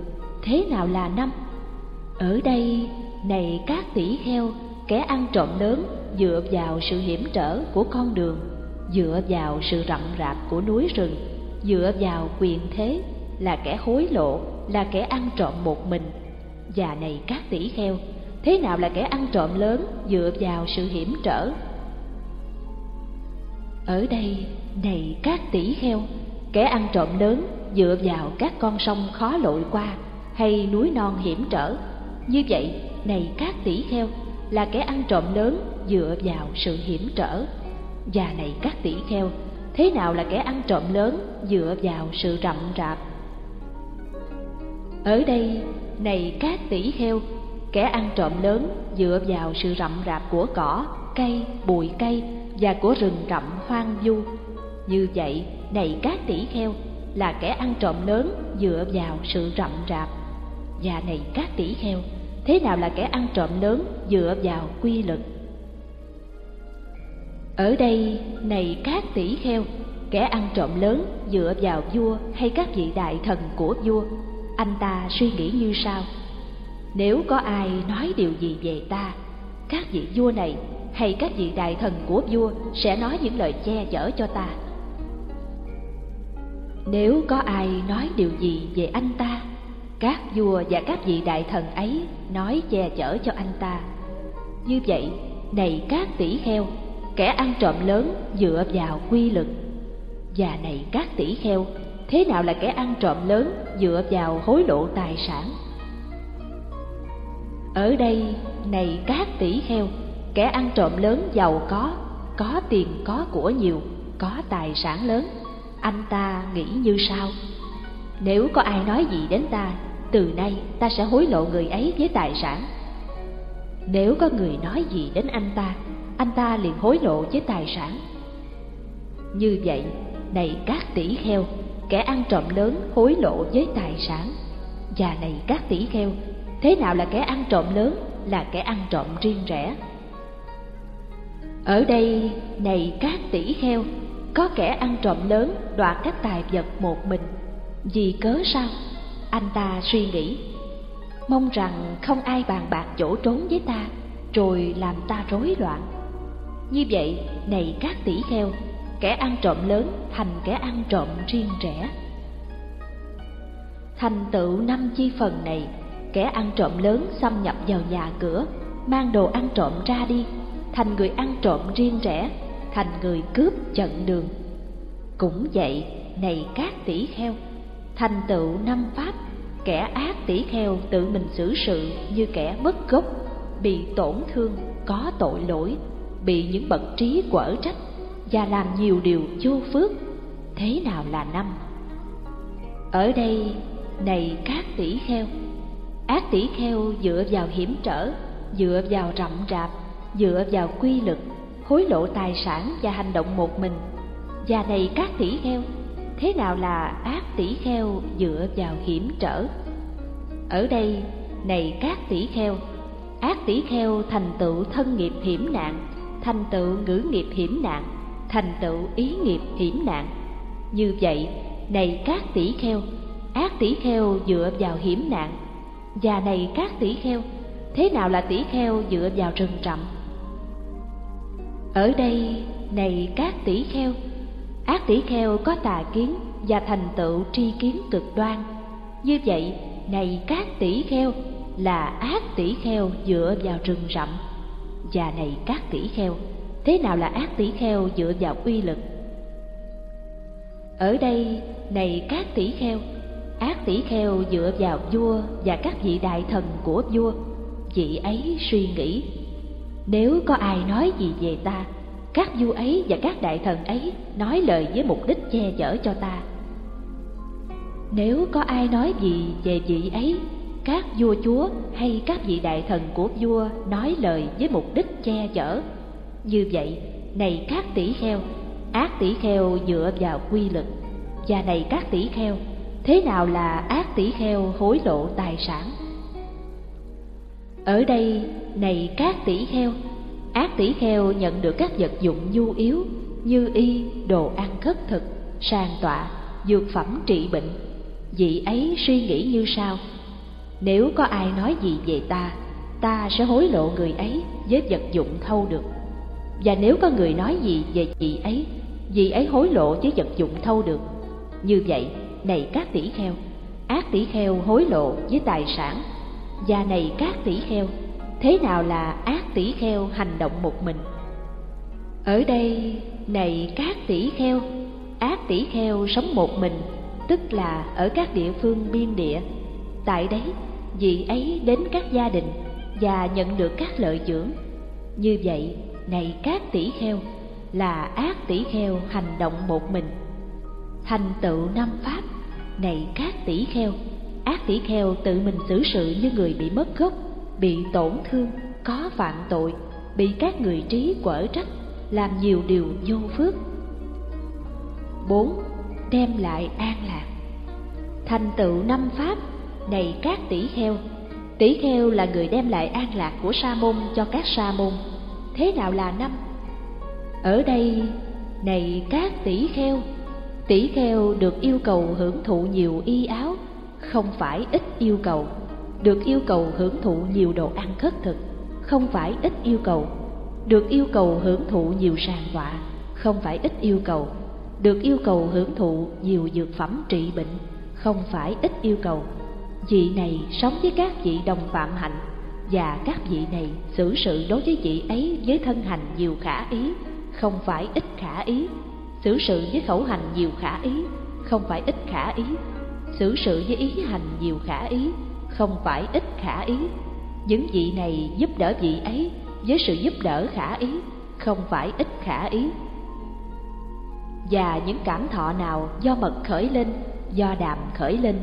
Thế nào là năm? Ở đây này các tỷ heo, kẻ ăn trộm lớn dựa vào sự hiểm trở của con đường dựa vào sự rậm rạp của núi rừng dựa vào quyền thế là kẻ hối lộ là kẻ ăn trộm một mình. Và này các tỷ heo, thế nào là kẻ ăn trộm lớn dựa vào sự hiểm trở? Ở đây đầy các tỷ heo, kẻ ăn trộm lớn dựa vào các con sông khó lội qua hay núi non hiểm trở. Như vậy, này các tỷ heo, là kẻ ăn trộm lớn dựa vào sự hiểm trở. Và này các tỷ heo, thế nào là kẻ ăn trộm lớn dựa vào sự rậm rạp? Ở đây, này các tỷ heo, kẻ ăn trộm lớn dựa vào sự rậm rạp của cỏ, cây, bụi cây và của rừng rậm hoang vu. Như vậy, này các tỷ kheo, là kẻ ăn trộm lớn dựa vào sự rậm rạp. Và này các tỷ kheo, thế nào là kẻ ăn trộm lớn dựa vào quy luật? Ở đây, này các tỷ kheo, kẻ ăn trộm lớn dựa vào vua hay các vị đại thần của vua, anh ta suy nghĩ như sau. Nếu có ai nói điều gì về ta, các vị vua này hay các vị đại thần của vua sẽ nói những lời che chở cho ta? Nếu có ai nói điều gì về anh ta, các vua và các vị đại thần ấy nói che chở cho anh ta. Như vậy, này các tỷ kheo, kẻ ăn trộm lớn dựa vào quy lực và này các tỷ kheo, thế nào là kẻ ăn trộm lớn dựa vào hối lộ tài sản? Ở đây, này các tỷ kheo kẻ ăn trộm lớn giàu có có tiền, có của nhiều, có tài sản lớn. Anh ta nghĩ như sau. Nếu có ai nói gì đến ta, từ nay ta sẽ hối lộ người ấy với tài sản. Nếu có người nói gì đến anh ta anh ta liền hối lộ với tài sản. Như vậy, này các tỷ kheo, kẻ ăn trộm lớn hối lộ với tài sản. Và này các tỷ kheo, thế nào là kẻ ăn trộm lớn là kẻ ăn trộm riêng rẽ ở đây này các tỷ kheo có kẻ ăn trộm lớn đoạt các tài vật một mình. Vì cớ sao? Anh ta suy nghĩ. Mong rằng không ai bàn bạc chỗ trốn với ta, rồi làm ta rối loạn. Như vậy, này các tỷ kheo kẻ ăn trộm lớn thành kẻ ăn trộm riêng rẽ. Thành tựu năm chi phần này, kẻ ăn trộm lớn xâm nhập vào nhà cửa, mang đồ ăn trộm ra đi thành người ăn trộm riêng rẽ, thành người cướp chận đường. Cũng vậy, này các tỷ kheo, thành tựu năm pháp, kẻ ác tỷ kheo tự mình xử sự như kẻ mất gốc, bị tổn thương, có tội lỗi, bị những bậc trí quở trách và làm nhiều điều vô phước. Thế nào là năm? Ở đây, này các tỷ kheo, ác tỷ kheo dựa vào hiểm trở, dựa vào rậm rạp dựa vào quy lực hối lộ tài sản và hành động một mình. Và này các tỷ kheo, thế nào là ác tỷ kheo dựa vào hiểm trở? Ở đây, này các tỷ kheo, ác tỷ kheo thành tựu thân nghiệp hiểm nạn, thành tựu ngữ nghiệp hiểm nạn, thành tựu ý nghiệp hiểm nạn. Như vậy, này các tỷ kheo, ác tỷ kheo dựa vào hiểm nạn. Và này các tỷ kheo, thế nào là tỷ kheo dựa vào rừng rậm ở đây, này các tỷ kheo, ác tỷ kheo có tà kiến và thành tựu tri kiến cực đoan. Như vậy, này các tỷ kheo là ác tỷ kheo dựa vào rừng rậm. Và này các tỷ kheo, thế nào là ác tỷ kheo dựa vào uy lực? Ở đây, này các tỷ kheo, ác tỷ kheo dựa vào vua và các vị đại thần của vua. Vị ấy suy nghĩ nếu có ai nói gì về ta, các vua ấy và các đại thần ấy nói lời với mục đích che chở cho ta. Nếu có ai nói gì về vị ấy, các vua chúa hay các vị đại thần của vua nói lời với mục đích che chở. Như vậy, này các tỷ kheo, ác tỷ kheo dựa vào quy lực và này các tỷ kheo, thế nào là ác tỷ kheo hối lộ tài sản? Ở đây này các tỷ kheo ác tỷ kheo nhận được các vật dụng nhu yếu như y, đồ ăn khất thực, sàn tọa, dược phẩm trị bệnh. Vị ấy suy nghĩ như sau, nếu có ai nói gì về ta ta sẽ hối lộ người ấy với vật dụng thâu được. Và nếu có người nói gì về vị ấy vị ấy hối lộ với vật dụng thâu được. Như vậy, này các tỷ kheo ác tỷ kheo hối lộ với tài sản. Và này các tỷ kheo thế nào là ác tỷ kheo hành động một mình? Ở đây, này các tỷ kheo, ác tỷ kheo sống một mình, tức là ở các địa phương biên địa. Tại đấy, vị ấy đến các gia đình và nhận được các lợi dưỡng. Như vậy, này các tỷ kheo, là ác tỷ kheo hành động một mình. Thành tựu năm pháp, này các tỷ kheo, ác tỷ kheo tự mình xử sự như người bị mất gốc bị tổn thương, có phạm tội, bị các người trí quở trách, làm nhiều điều vô phước. Bốn, đem lại an lạc. Thành tựu năm pháp, này các tỷ kheo. Tỷ kheo là người đem lại an lạc của sa môn cho các sa môn. Thế nào là năm? Ở đây, này các tỷ kheo tỷ kheo được yêu cầu hưởng thụ nhiều y áo, không phải ít yêu cầu được yêu cầu hưởng thụ nhiều đồ ăn khất thực, không phải ít yêu cầu. Được yêu cầu hưởng thụ nhiều sàng tọa không phải ít yêu cầu. Được yêu cầu hưởng thụ nhiều dược phẩm trị bệnh, không phải ít yêu cầu. Vị này sống với các vị đồng phạm hạnh, và các vị này xử sự đối với vị ấy với thân hành nhiều khả ý, không phải ít khả ý. Xử sự với khẩu hành nhiều khả ý, không phải ít khả ý. Xử sự với ý hành nhiều khả ý không phải ít khả ý. Những vị này giúp đỡ vị ấy, với sự giúp đỡ khả ý, không phải ít khả ý. Và những cảm thọ nào do mật khởi lên, do đàm khởi lên,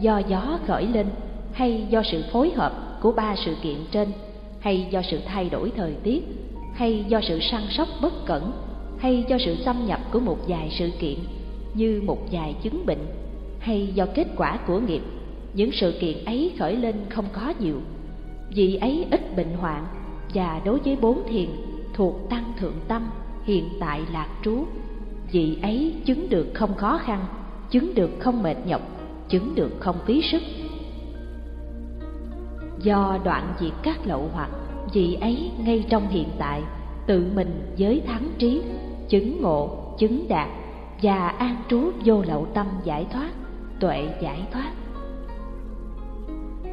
do gió khởi lên, hay do sự phối hợp của ba sự kiện trên, hay do sự thay đổi thời tiết, hay do sự săn sóc bất cẩn, hay do sự xâm nhập của một vài sự kiện như một vài chứng bệnh, hay do kết quả của nghiệp những sự kiện ấy khởi lên không có nhiều. Vì ấy ít bệnh hoạn và đối với bốn thiền thuộc tăng thượng tâm, hiện tại lạc trú. Vị ấy chứng được không khó khăn, chứng được không mệt nhọc, chứng được không phí sức. Do đoạn diệt các lậu hoặc vị ấy ngay trong hiện tại, tự mình giới thắng trí, chứng ngộ, chứng đạt và an trú vô lậu tâm giải thoát, tuệ giải thoát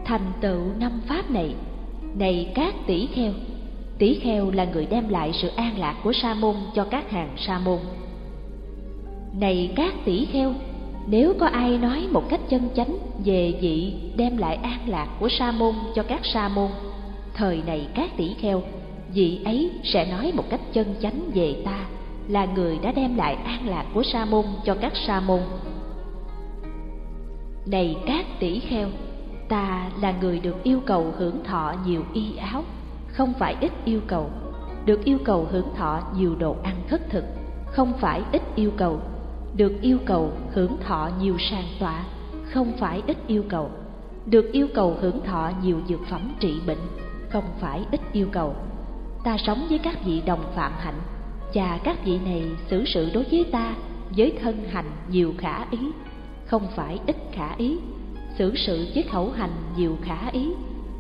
thành tựu năm pháp này. Này các tỷ kheo tỷ kheo là người đem lại sự an lạc của sa môn cho các hàng sa môn. Này các tỷ kheo, nếu có ai nói một cách chân chánh về vị đem lại an lạc của sa môn cho các sa môn, thời này các tỷ kheo, vị ấy sẽ nói một cách chân chánh về ta là người đã đem lại an lạc của sa môn cho các sa môn. Này các tỷ kheo ta là người được yêu cầu hưởng thọ nhiều y áo, không phải ít yêu cầu. Được yêu cầu hưởng thọ nhiều đồ ăn khất thực, không phải ít yêu cầu. Được yêu cầu hưởng thọ nhiều sàn tọa, không phải ít yêu cầu. Được yêu cầu hưởng thọ nhiều dược phẩm trị bệnh, không phải ít yêu cầu. Ta sống với các vị đồng phạm hạnh, và các vị này xử sự đối với ta, với thân hành nhiều khả ý, không phải ít khả ý xử sự với khẩu hành nhiều khả ý,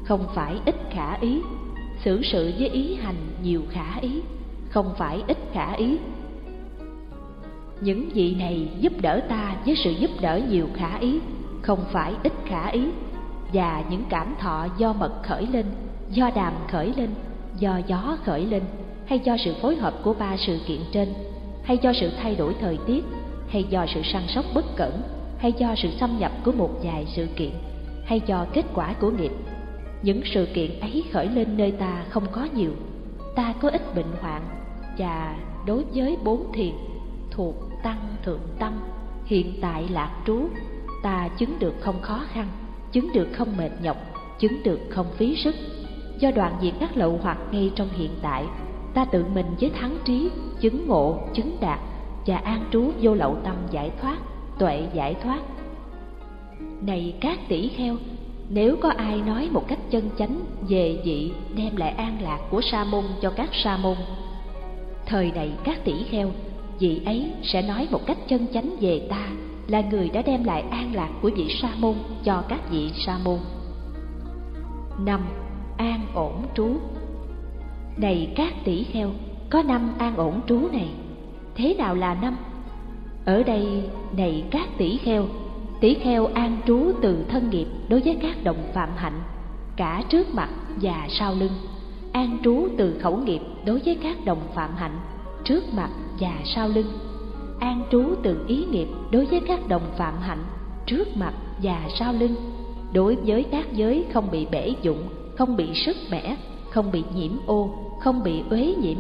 không phải ít khả ý. Xử sự với ý hành nhiều khả ý, không phải ít khả ý. Những vị này giúp đỡ ta với sự giúp đỡ nhiều khả ý, không phải ít khả ý. Và những cảm thọ do mật khởi lên, do đàm khởi lên, do gió khởi lên, hay do sự phối hợp của ba sự kiện trên, hay do sự thay đổi thời tiết, hay do sự săn sóc bất cẩn hay do sự xâm nhập của một vài sự kiện hay do kết quả của nghiệp. Những sự kiện ấy khởi lên nơi ta không có nhiều. Ta có ít bệnh hoạn và đối với bốn thiền thuộc tăng thượng tâm hiện tại lạc trú ta chứng được không khó khăn chứng được không mệt nhọc chứng được không phí sức. Do đoạn diệt các lậu hoặc ngay trong hiện tại, ta tự mình với thắng trí, chứng ngộ, chứng đạt và an trú vô lậu tâm giải thoát, tuệ giải thoát. Này các tỷ kheo, nếu có ai nói một cách chân chánh về vị đem lại an lạc của sa môn cho các sa môn, thời này các tỷ kheo, vị ấy sẽ nói một cách chân chánh về ta là người đã đem lại an lạc của vị sa môn cho các vị sa môn. năm An ổn trú Này các tỷ kheo, có năm an ổn trú này. Thế nào là năm? Ở đây, đầy các tỷ kheo, tỷ kheo an trú từ thân nghiệp đối với các đồng phạm hạnh, cả trước mặt và sau lưng. An trú từ khẩu nghiệp đối với các đồng phạm hạnh, trước mặt và sau lưng. An trú từ ý nghiệp đối với các đồng phạm hạnh trước mặt và sau lưng. Đối với các giới không bị bể dụng không bị sức mẻ không bị nhiễm ô không bị uế nhiễm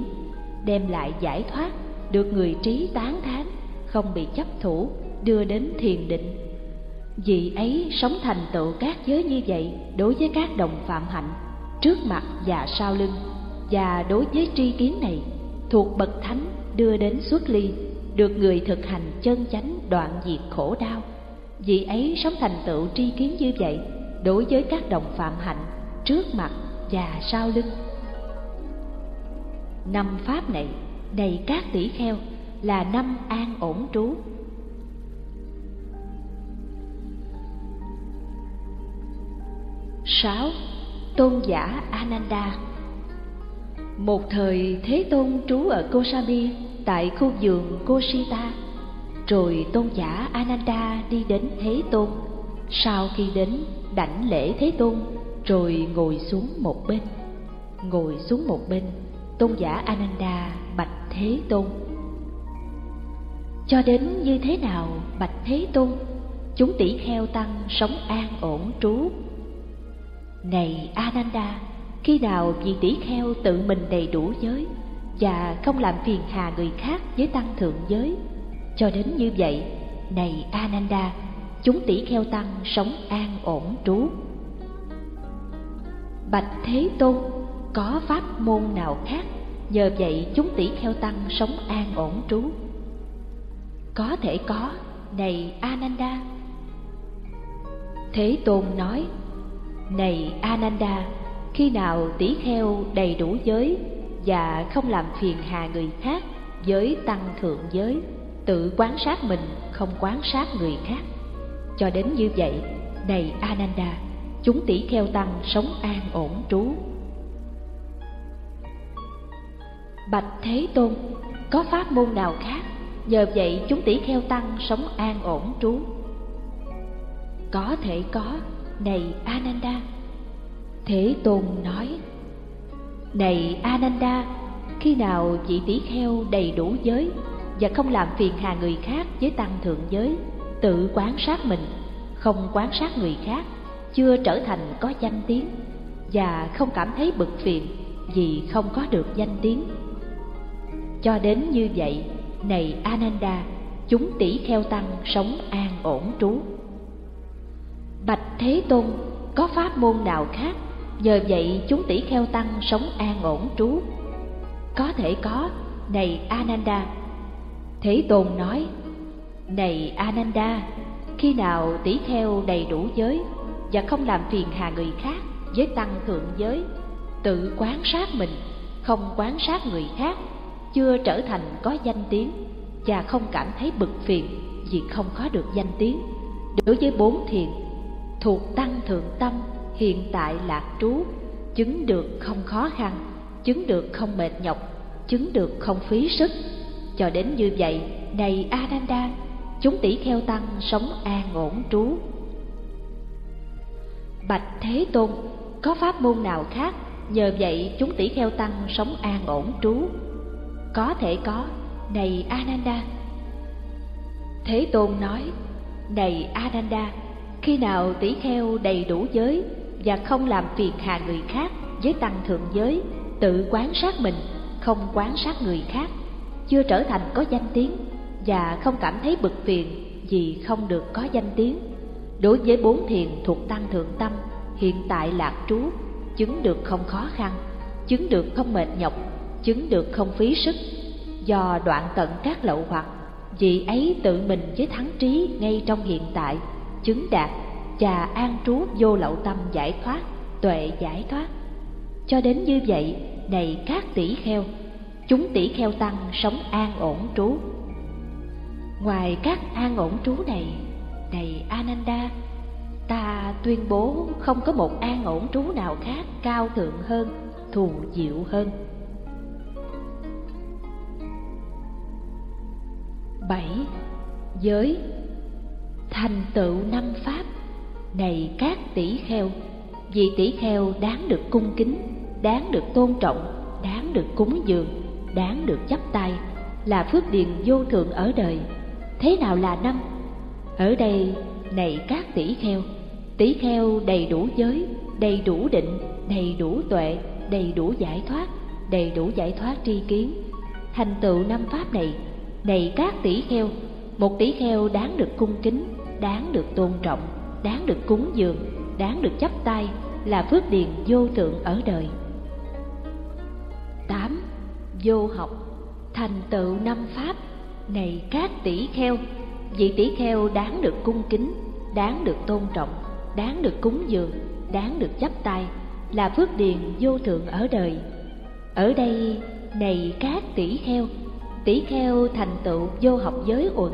đem lại giải thoát được người trí tán thán không bị chấp thủ, đưa đến thiền định. Vì ấy sống thành tựu các giới như vậy đối với các đồng phạm hạnh, trước mặt và sau lưng. Và đối với tri kiến này, thuộc bậc thánh đưa đến xuất ly, được người thực hành chân chánh đoạn diệt khổ đau. Vị ấy sống thành tựu tri kiến như vậy đối với các đồng phạm hạnh, trước mặt và sau lưng. Năm pháp này đầy các tỷ kheo là năm an ổn trú sáu tôn giả ananda một thời thế tôn trú ở kosambi tại khu vườn Kosita. Rồi tôn giả Ananda đi đến Thế Tôn. Sau khi đến đảnh lễ Thế Tôn, rồi ngồi xuống một bên. Ngồi xuống một bên, tôn giả Ananda bạch Thế Tôn. Cho đến như thế nào bạch Thế Tôn, chúng tỷ kheo tăng sống an ổn trú. Này Ananda, khi nào vị tỷ kheo tự mình đầy đủ giới, và không làm phiền hà người khác với tăng thượng giới. Cho đến như vậy, này Ananda, chúng tỷ kheo tăng sống an ổn trú. Bạch Thế Tôn, có pháp môn nào khác, nhờ vậy chúng tỷ kheo tăng sống an ổn trú. Có thể có, này Ananda. Thế Tôn nói, này Ananda, khi nào tỷ kheo đầy đủ giới và không làm phiền hà người khác với tăng thượng giới tự quán sát mình không quán sát người khác. Cho đến như vậy này ananda chúng tỷ kheo tăng sống an ổn trú. Bạch thế tôn có pháp môn nào khác? Nhờ vậy chúng tỷ kheo tăng sống an ổn trú có thể có này ananda thế tôn nói này Ananda, khi nào vị tỷ kheo đầy đủ giới và không làm phiền hà người khác với tăng thượng giới, tự quán sát mình, không quán sát người khác, chưa trở thành có danh tiếng và không cảm thấy bực phiền vì không có được danh tiếng. Cho đến như vậy, này Ananda, chúng tỷ kheo tăng sống an ổn trú. Bạch Thế Tôn, có pháp môn nào khác? Nhờ vậy chúng tỷ kheo tăng sống an ổn trú. Có thể có, này Ananda. Thế Tôn nói Này Ananda, khi nào tỷ kheo đầy đủ giới Và không làm phiền hà người khác với tăng thượng giới Tự quán sát mình, không quán sát người khác chưa trở thành có danh tiếng Và không cảm thấy bực phiền vì không có được danh tiếng Đối với bốn thiền thuộc tăng thượng tâm hiện tại lạc trú, chứng được không khó khăn, chứng được không mệt nhọc, chứng được không phí sức. Cho đến như vậy, này Ananda, chúng tỷ theo tăng sống an ổn trú. Bạch Thế Tôn, có pháp môn nào khác, nhờ vậy chúng tỷ theo tăng sống an ổn trú? Có thể có, này Ananda. Thế Tôn nói, này Ananda, khi nào tỷ kheo đầy đủ giới và không làm phiền hà người khác với tăng thượng giới, tự quán sát mình, không quán sát người khác, chưa trở thành có danh tiếng và không cảm thấy bực phiền vì không được có danh tiếng. Đối với bốn thiền thuộc tăng thượng tâm hiện tại lạc trú chứng được không khó khăn chứng được không mệt nhọc chứng được không phí sức, do đoạn tận các lậu hoặc vị ấy tự mình với thắng trí ngay trong hiện tại, chứng đạt, và an trú vô lậu tâm giải thoát, tuệ giải thoát. Cho đến như vậy, này các tỷ kheo, chúng tỷ kheo tăng sống an ổn trú. Ngoài các an ổn trú này này ananda, ta tuyên bố không có một an ổn trú nào khác cao thượng hơn, thù diệu hơn. Bảy, giới, thành tựu năm pháp, này các tỷ kheo. Vì tỷ kheo đáng được cung kính, đáng được tôn trọng, đáng được cúng dường, đáng được chấp tay, là phước điền vô thượng ở đời. Thế nào là năm? Ở đây, này các tỷ kheo tỷ kheo đầy đủ giới, đầy đủ định, đầy đủ tuệ, đầy đủ giải thoát, đầy đủ giải thoát tri kiến. Thành tựu năm pháp này này các tỷ kheo, một tỷ kheo đáng được cung kính, đáng được tôn trọng, đáng được cúng dường, đáng được chấp tay là phước điền vô thượng ở đời 8. Vô học, Thành tựu năm pháp, Này các tỷ kheo, Vị tỷ kheo đáng được cung kính, Đáng được tôn trọng, Đáng được cúng dường, Đáng được chấp tay Là phước điền vô thượng ở đời Ở đây, Này các tỷ kheo Tỷ kheo thành tựu vô học giới uẩn,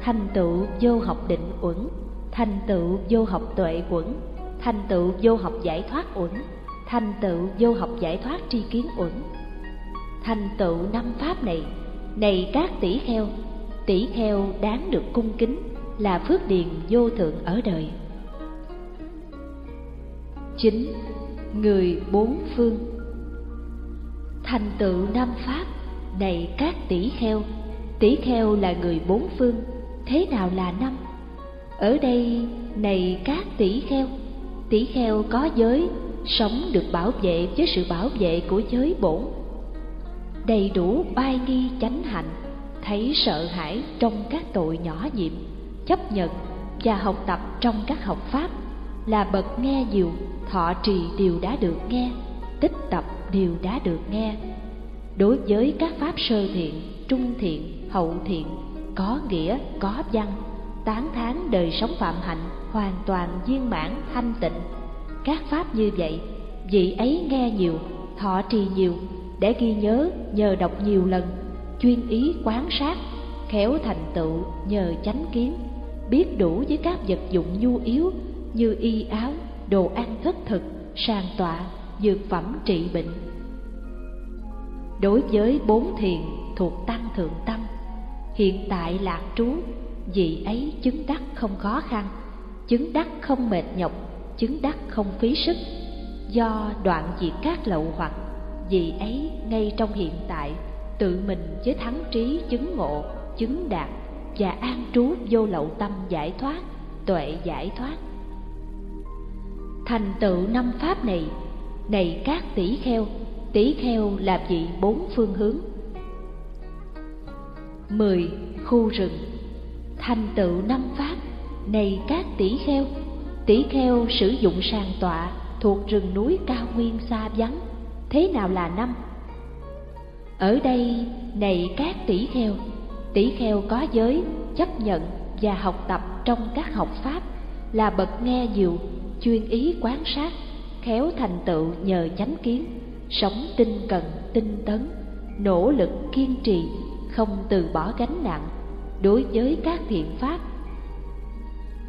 Thành tựu vô học định uẩn, Thành tựu vô học tuệ uẩn, Thành tựu vô học giải thoát uẩn, Thành tựu vô học giải thoát tri kiến uẩn. Thành tựu năm pháp này này các tỷ kheo tỷ kheo đáng được cung kính là phước điền vô thượng ở đời. Chín người bốn phương. Thành tựu năm pháp này các tỷ kheo tỷ kheo là người bốn phương, thế nào là năm? Ở đây, này các tỷ kheo tỷ kheo có giới, sống được bảo vệ với sự bảo vệ của giới bổn. Đầy đủ oai nghi chánh hạnh, thấy sợ hãi trong các tội nhỏ nhiệm, chấp nhận và học tập trong các học pháp, là bậc nghe nhiều, thọ trì điều đã được nghe, tích tập điều đã được nghe đối với các pháp sơ thiện, trung thiện, hậu thiện, có nghĩa, có văn, tán thán đời sống phạm hạnh hoàn toàn viên mãn, thanh tịnh. Các pháp như vậy, vị ấy nghe nhiều, thọ trì nhiều, để ghi nhớ, nhờ đọc nhiều lần, chuyên ý quán sát, khéo thành tựu nhờ chánh kiến, biết đủ với các vật dụng nhu yếu như y áo, đồ ăn thất thực, sàn tọa, dược phẩm trị bệnh đối với bốn thiền thuộc tăng thượng tâm, hiện tại lạc trú, vị ấy chứng đắc không khó khăn, chứng đắc không mệt nhọc, chứng đắc không phí sức. Do đoạn diệt các lậu hoặc vì ấy ngay trong hiện tại, tự mình với thắng trí chứng ngộ, chứng đạt và an trú vô lậu tâm giải thoát, tuệ giải thoát. Thành tựu năm pháp này này các tỷ kheo tỷ kheo là vị bốn phương hướng. Mười, khu rừng. Thành tựu năm pháp này các tỷ kheo. Tỷ kheo sử dụng sàn tọa thuộc rừng núi cao nguyên xa vắng. Thế nào là năm? Ở đây, này các tỷ kheo. Tỷ kheo có giới, chấp nhận và học tập trong các học pháp là bậc nghe nhiều, chuyên ý quán sát, khéo thành tựu nhờ chánh kiến sống tinh cần, tinh tấn, nỗ lực kiên trì, không từ bỏ gánh nặng đối với các thiện pháp.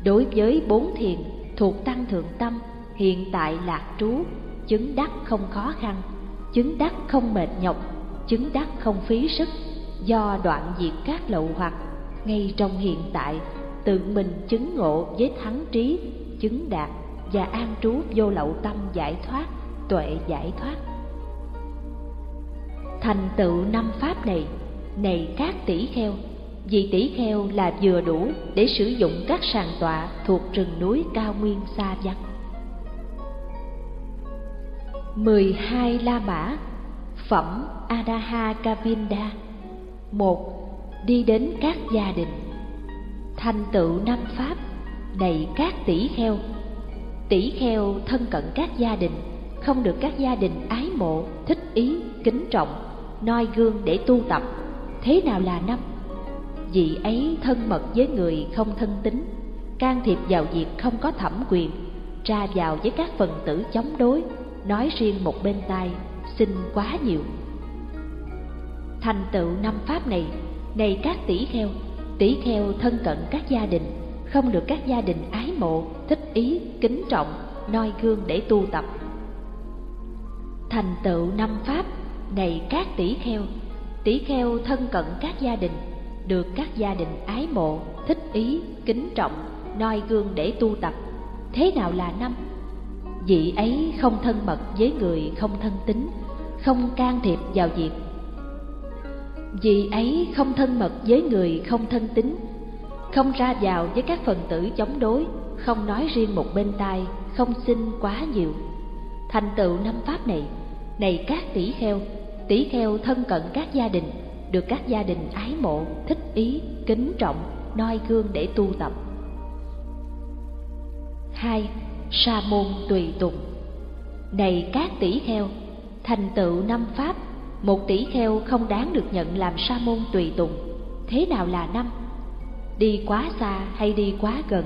Đối với bốn thiền thuộc tăng thượng tâm, hiện tại lạc trú, chứng đắc không khó khăn, chứng đắc không mệt nhọc, chứng đắc không phí sức, do đoạn diệt các lậu hoặc, ngay trong hiện tại, tự mình chứng ngộ với thắng trí, chứng đạt và an trú vô lậu tâm giải thoát, tuệ giải thoát thành tựu năm pháp này. Này các tỷ kheo, vì tỷ kheo là vừa đủ để sử dụng các sàn tọa thuộc rừng núi cao nguyên xa vắng mười hai La Mã, Phẩm Adaha Kavinda một, Đi đến các gia đình. Thành tựu năm Pháp Đầy các tỷ kheo. Tỷ kheo thân cận các gia đình, không được các gia đình ái mộ, thích ý, kính trọng noi gương để tu tập. Thế nào là năm? Vị ấy thân mật với người không thân tính, can thiệp vào việc không có thẩm quyền ra vào với các phần tử chống đối, nói riêng một bên tai, xin quá nhiều. Thành tựu năm pháp này này các tỷ kheo tỷ kheo thân cận các gia đình, không được các gia đình ái mộ, thích ý, kính trọng, noi gương để tu tập. Thành tựu năm pháp này các tỷ kheo tỷ kheo thân cận các gia đình, được các gia đình ái mộ, thích ý, kính trọng, noi gương để tu tập, thế nào là năm? Vị ấy không thân mật với người không thân tính không can thiệp vào việc. Vị ấy không thân mật với người không thân tính không ra vào với các phần tử chống đối, không nói riêng một bên tai, không xin quá nhiều. Thành tựu năm pháp này này các tỷ kheo tỷ theo thân cận các gia đình, được các gia đình ái mộ, thích ý, kính trọng, noi gương để tu tập. Hai, sa môn tùy tùng. Này các tỷ kheo, thành tựu năm pháp, một tỷ kheo không đáng được nhận làm sa môn tùy tùng. Thế nào là năm? Đi quá xa hay đi quá gần,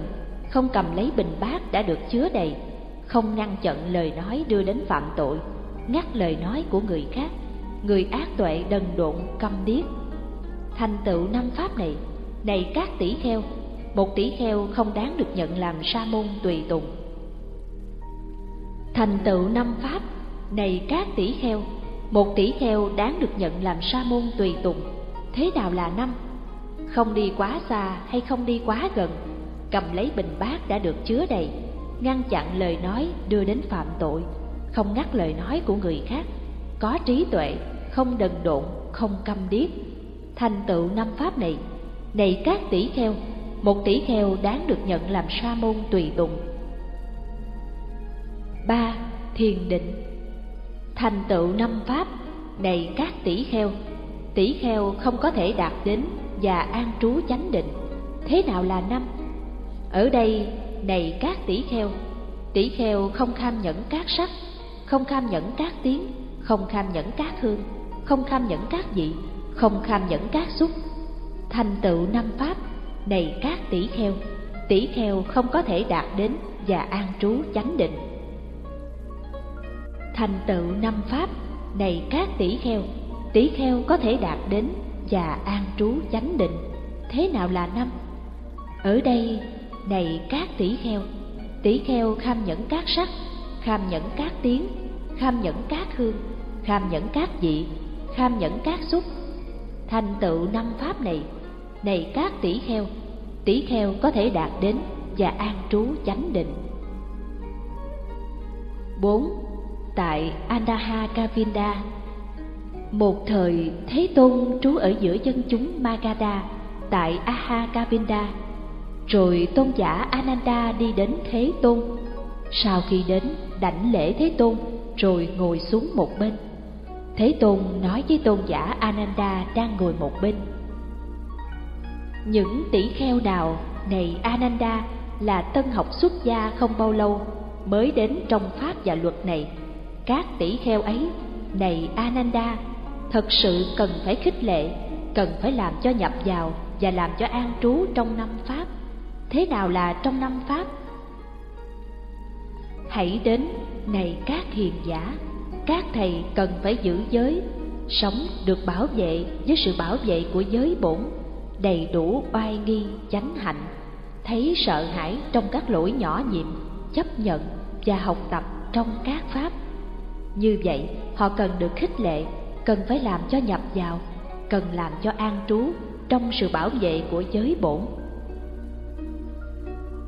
không cầm lấy bình bát đã được chứa đầy. Không ngăn chặn lời nói đưa đến phạm tội, ngắt lời nói của người khác người ác tuệ đần độn câm điếc. Thành tựu năm pháp này này các tỷ kheo, một tỷ kheo không đáng được nhận làm sa môn tùy tùng. Thành tựu năm pháp này các tỷ kheo, một tỷ kheo đáng được nhận làm sa môn tùy tùng. Thế nào là năm? Không đi quá xa hay không đi quá gần, cầm lấy bình bát đã được chứa đầy, ngăn chặn lời nói đưa đến phạm tội, không ngắt lời nói của người khác, có trí tuệ không đần độn, không câm điếc. Thành tựu năm pháp này này các tỷ kheo, một tỷ kheo đáng được nhận làm sa môn tùy tùng. Ba, thiền định. Thành tựu năm pháp, này các tỷ kheo tỷ kheo không có thể đạt đến và an trú chánh định. Thế nào là năm? Ở đây, này các tỷ kheo tỷ kheo không kham nhẫn các sắc, không kham nhẫn các tiếng, không kham nhẫn các hương không kham nhẫn các vị, không kham nhẫn các xúc. Thành tựu năm pháp này các tỷ kheo. Tỷ kheo không có thể đạt đến và an trú chánh định. Thành tựu năm pháp này các tỷ kheo. Tỷ kheo có thể đạt đến và an trú chánh định. Thế nào là năm? Ở đây này các tỷ kheo. Tỷ kheo kham nhẫn các sắc, kham nhẫn các tiếng, kham nhẫn các hương, kham nhẫn các vị kham nhẫn các xúc. Thành tựu năm pháp này này các tỷ kheo tỷ kheo có thể đạt đến và an trú chánh định. 4. Tại Andaha Kavinda Một thời Thế Tôn trú ở giữa dân chúng Magadha tại Aha Kavinda Rồi tôn giả Ananda đi đến Thế Tôn. Sau khi đến đảnh lễ Thế Tôn, rồi ngồi xuống một bên. Thế Tôn nói với tôn giả Ananda đang ngồi một bên. Những tỷ kheo nào, này Ananda, là tân học xuất gia không bao lâu mới đến trong pháp và luật này, các tỷ kheo ấy, này Ananda, thật sự cần phải khích lệ, cần phải làm cho nhập vào và làm cho an trú trong năm pháp. Thế nào là trong năm pháp? Hãy đến, này các hiền giả các thầy cần phải giữ giới, sống được bảo vệ với sự bảo vệ của giới bổn, đầy đủ oai nghi, chánh hạnh, thấy sợ hãi trong các lỗi nhỏ nhiệm chấp nhận và học tập trong các pháp. Như vậy, họ cần được khích lệ, cần phải làm cho nhập vào, cần làm cho an trú trong sự bảo vệ của giới bổn.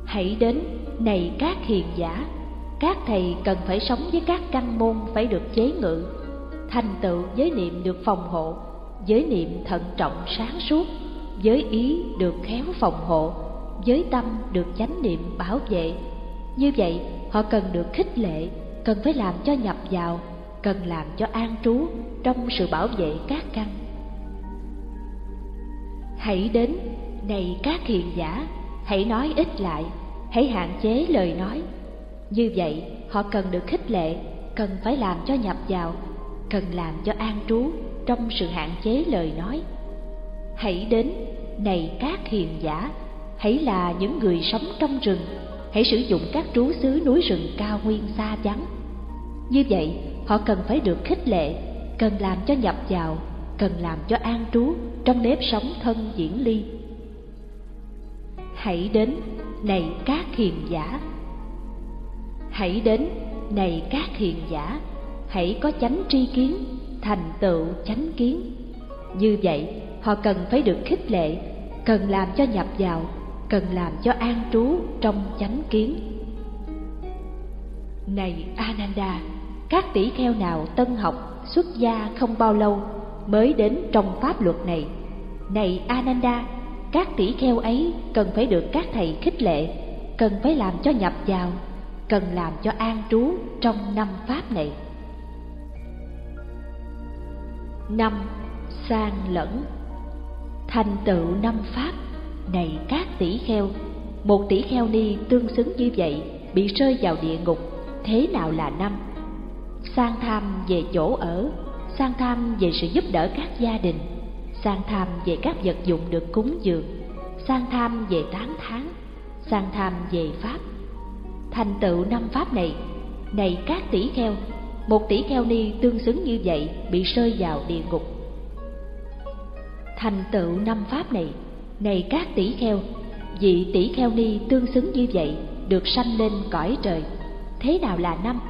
Hãy đến này các hiền giả các thầy cần phải sống với các căn môn phải được chế ngự, thành tựu giới niệm được phòng hộ giới niệm thận trọng sáng suốt giới ý được khéo phòng hộ giới tâm được chánh niệm bảo vệ. Như vậy, họ cần được khích lệ, cần phải làm cho nhập vào, cần làm cho an trú trong sự bảo vệ các căn. Hãy đến, này các hiền giả, hãy nói ít lại, hãy hạn chế lời nói. Như vậy, họ cần được khích lệ, cần phải làm cho nhập vào, cần làm cho an trú trong sự hạn chế lời nói. Hãy đến, này các hiền giả, hãy là những người sống trong rừng, hãy sử dụng các trú xứ núi rừng cao nguyên xa vắng. Như vậy, họ cần phải được khích lệ, cần làm cho nhập vào, cần làm cho an trú trong nếp sống thân diễn ly. Hãy đến, này các hiền giả. Hãy đến, này các hiền giả, hãy có chánh tri kiến, thành tựu chánh kiến. Như vậy, họ cần phải được khích lệ, cần làm cho nhập vào, cần làm cho an trú trong chánh kiến. Này Ananda, các tỷ kheo nào tân học, xuất gia không bao lâu mới đến trong pháp luật này. Này Ananda, các tỷ kheo ấy cần phải được các thầy khích lệ, cần phải làm cho nhập vào, cần làm cho an trú trong năm pháp này. năm Sang lẫn, Thành tựu năm pháp Này các tỷ kheo, Một tỷ kheo ni tương xứng như vậy, Bị rơi vào địa ngục, Thế nào là năm Sang tham về chỗ ở, Sang tham về sự giúp đỡ các gia đình, Sang tham về các vật dụng được cúng dường, Sang tham về tán tháng, Sang tham về pháp Thành tựu năm pháp này. Này các tỷ kheo, một tỷ kheo ni tương xứng như vậy bị rơi vào địa ngục. Thành tựu năm pháp này này các tỷ kheo, vị tỷ kheo ni tương xứng như vậy được sanh lên cõi trời. Thế nào là năm?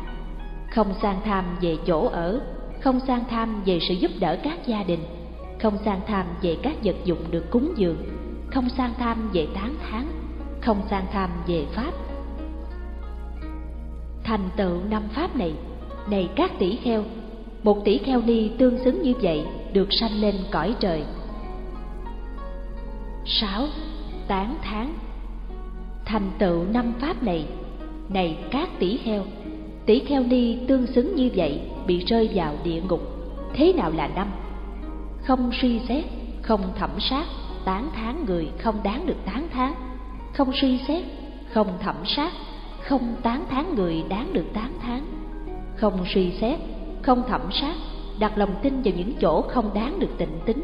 Không sang tham về chỗ ở, không sang tham về sự giúp đỡ các gia đình, không sang tham về các vật dụng được cúng dường, không sang tham về tán thán không sang tham về pháp thành tựu năm pháp này. Này các tỷ kheo, một tỷ kheo ni tương xứng như vậy được sanh lên cõi trời. Sáu tán tháng thành tựu năm pháp này. Này các tỷ kheo tỷ kheo ni tương xứng như vậy bị rơi vào địa ngục. Thế nào là năm? Không suy xét, không thẩm sát, tán tháng người không đáng được tán tháng không suy xét, không thẩm sát không tán thán người đáng được tán thán không suy xét, không thẩm sát, đặt lòng tin vào những chỗ không đáng được tịnh tính,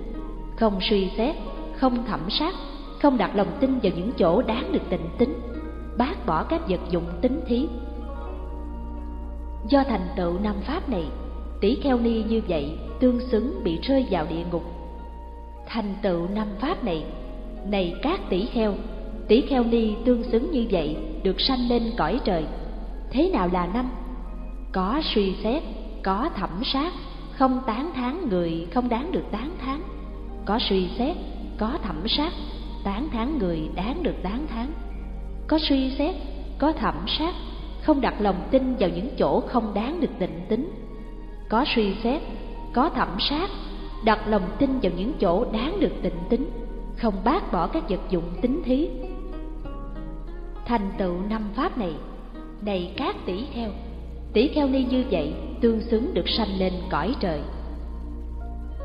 không suy xét, không thẩm sát, không đặt lòng tin vào những chỗ đáng được tịnh tính, bác bỏ các vật dụng tính thí. Do thành tựu năm pháp này, tỷ kheo ni như vậy tương xứng bị rơi vào địa ngục. Thành tựu năm pháp này, này các tỷ kheo, tỷ kheo ni tương xứng như vậy, được sanh lên cõi trời. Thế nào là năm? có suy xét, có thẩm sát, không tán thán người, không đáng được tán thán. Có suy xét, có thẩm sát, tán thán người đáng được tán thán. Có suy xét, có thẩm sát, không đặt lòng tin vào những chỗ không đáng được định tính. Có suy xét, có thẩm sát, đặt lòng tin vào những chỗ đáng được định tính. Không bác bỏ các vật dụng tính thí thành tựu năm pháp này. Này các tỷ kheo. Tỷ kheo ni như vậy, tương xứng được sanh lên cõi trời.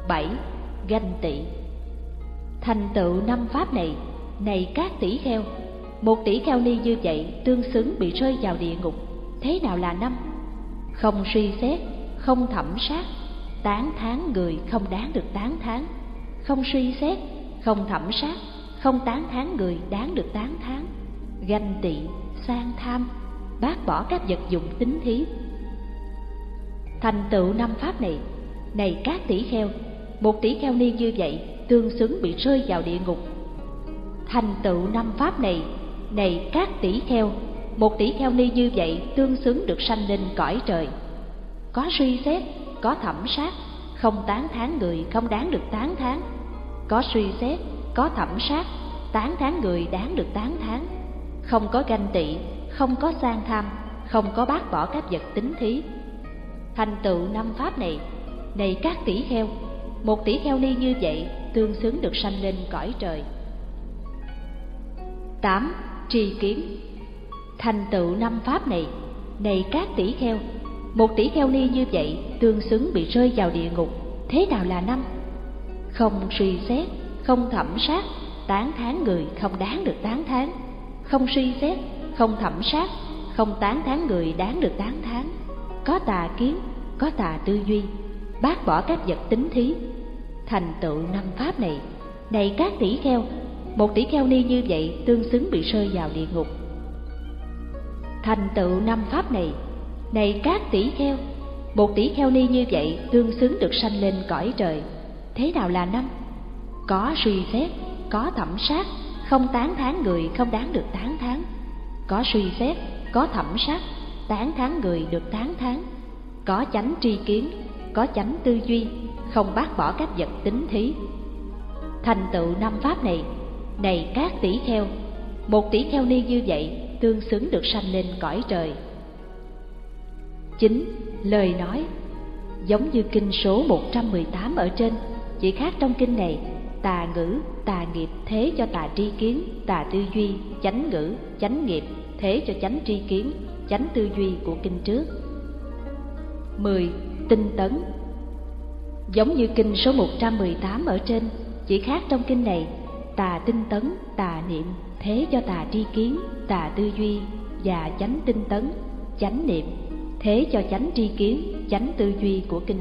Bảy, ganh tị. Thành tựu năm pháp này này các tỷ kheo. Một tỷ kheo ni như vậy, tương xứng bị rơi vào địa ngục. Thế nào là năm? Không suy xét, không thẩm sát. Tán thán người không đáng được tán thán. Không suy xét, không thẩm sát. Không tán thán người đáng được tán thán ganh tị, sang tham, bác bỏ các vật dụng tính thí. Thành tựu năm pháp này này các tỷ kheo, một tỷ kheo ni như vậy tương xứng bị rơi vào địa ngục. Thành tựu năm pháp này này các tỷ kheo, một tỷ kheo ni như vậy tương xứng được sanh lên cõi trời. Có suy xét, có thẩm sát, không tán thán người không đáng được tán thán. Có suy xét, có thẩm sát, tán thán người đáng được tán thán không có ganh tị, không có sang tham, không có bác bỏ các vật tính thí. Thành tựu năm pháp này này các tỷ kheo, một tỷ kheo ni như vậy tương xứng được sanh lên cõi trời. Tám, tri kiến. Thành tựu năm pháp này này các tỷ kheo, một tỷ kheo ni như vậy tương xứng bị rơi vào địa ngục, thế nào là năm? Không suy xét, không thẩm sát, tán thán người không đáng được tán thán không suy xét, không thẩm sát, không tán thán người đáng được tán thán. Có tà kiến, có tà tư duy, bác bỏ các vật tính thí. Thành tựu năm pháp này này các tỷ kheo, một tỷ kheo ni như vậy tương xứng bị rơi vào địa ngục. Thành tựu năm pháp này này các tỷ kheo, một tỷ kheo ni như vậy tương xứng được sanh lên cõi trời. Thế nào là năm? Có suy xét, có thẩm sát không tán thán người không đáng được tán thán. Có suy xét, có thẩm sát, tán thán người được tán thán. Có chánh tri kiến, có chánh tư duy, không bác bỏ các vật tính thí. Thành tựu năm pháp này này các tỷ kheo, một tỷ kheo ni như vậy tương xứng được sanh lên cõi trời. Chính lời nói, giống như kinh số 118 ở trên, chỉ khác trong kinh này tà ngữ tà nghiệp thế cho tà tri kiến. Tà tư duy chánh ngữ chánh nghiệp thế cho chánh tri kiến chánh tư duy của kinh trước. 10. Tinh tấn. Giống như kinh số 118 ở trên, chỉ khác trong kinh này, tà tinh tấn, tà niệm, thế cho tà tri kiến, tà tư duy và chánh tinh tấn, chánh niệm, thế cho chánh tri kiến, chánh tư duy của kinh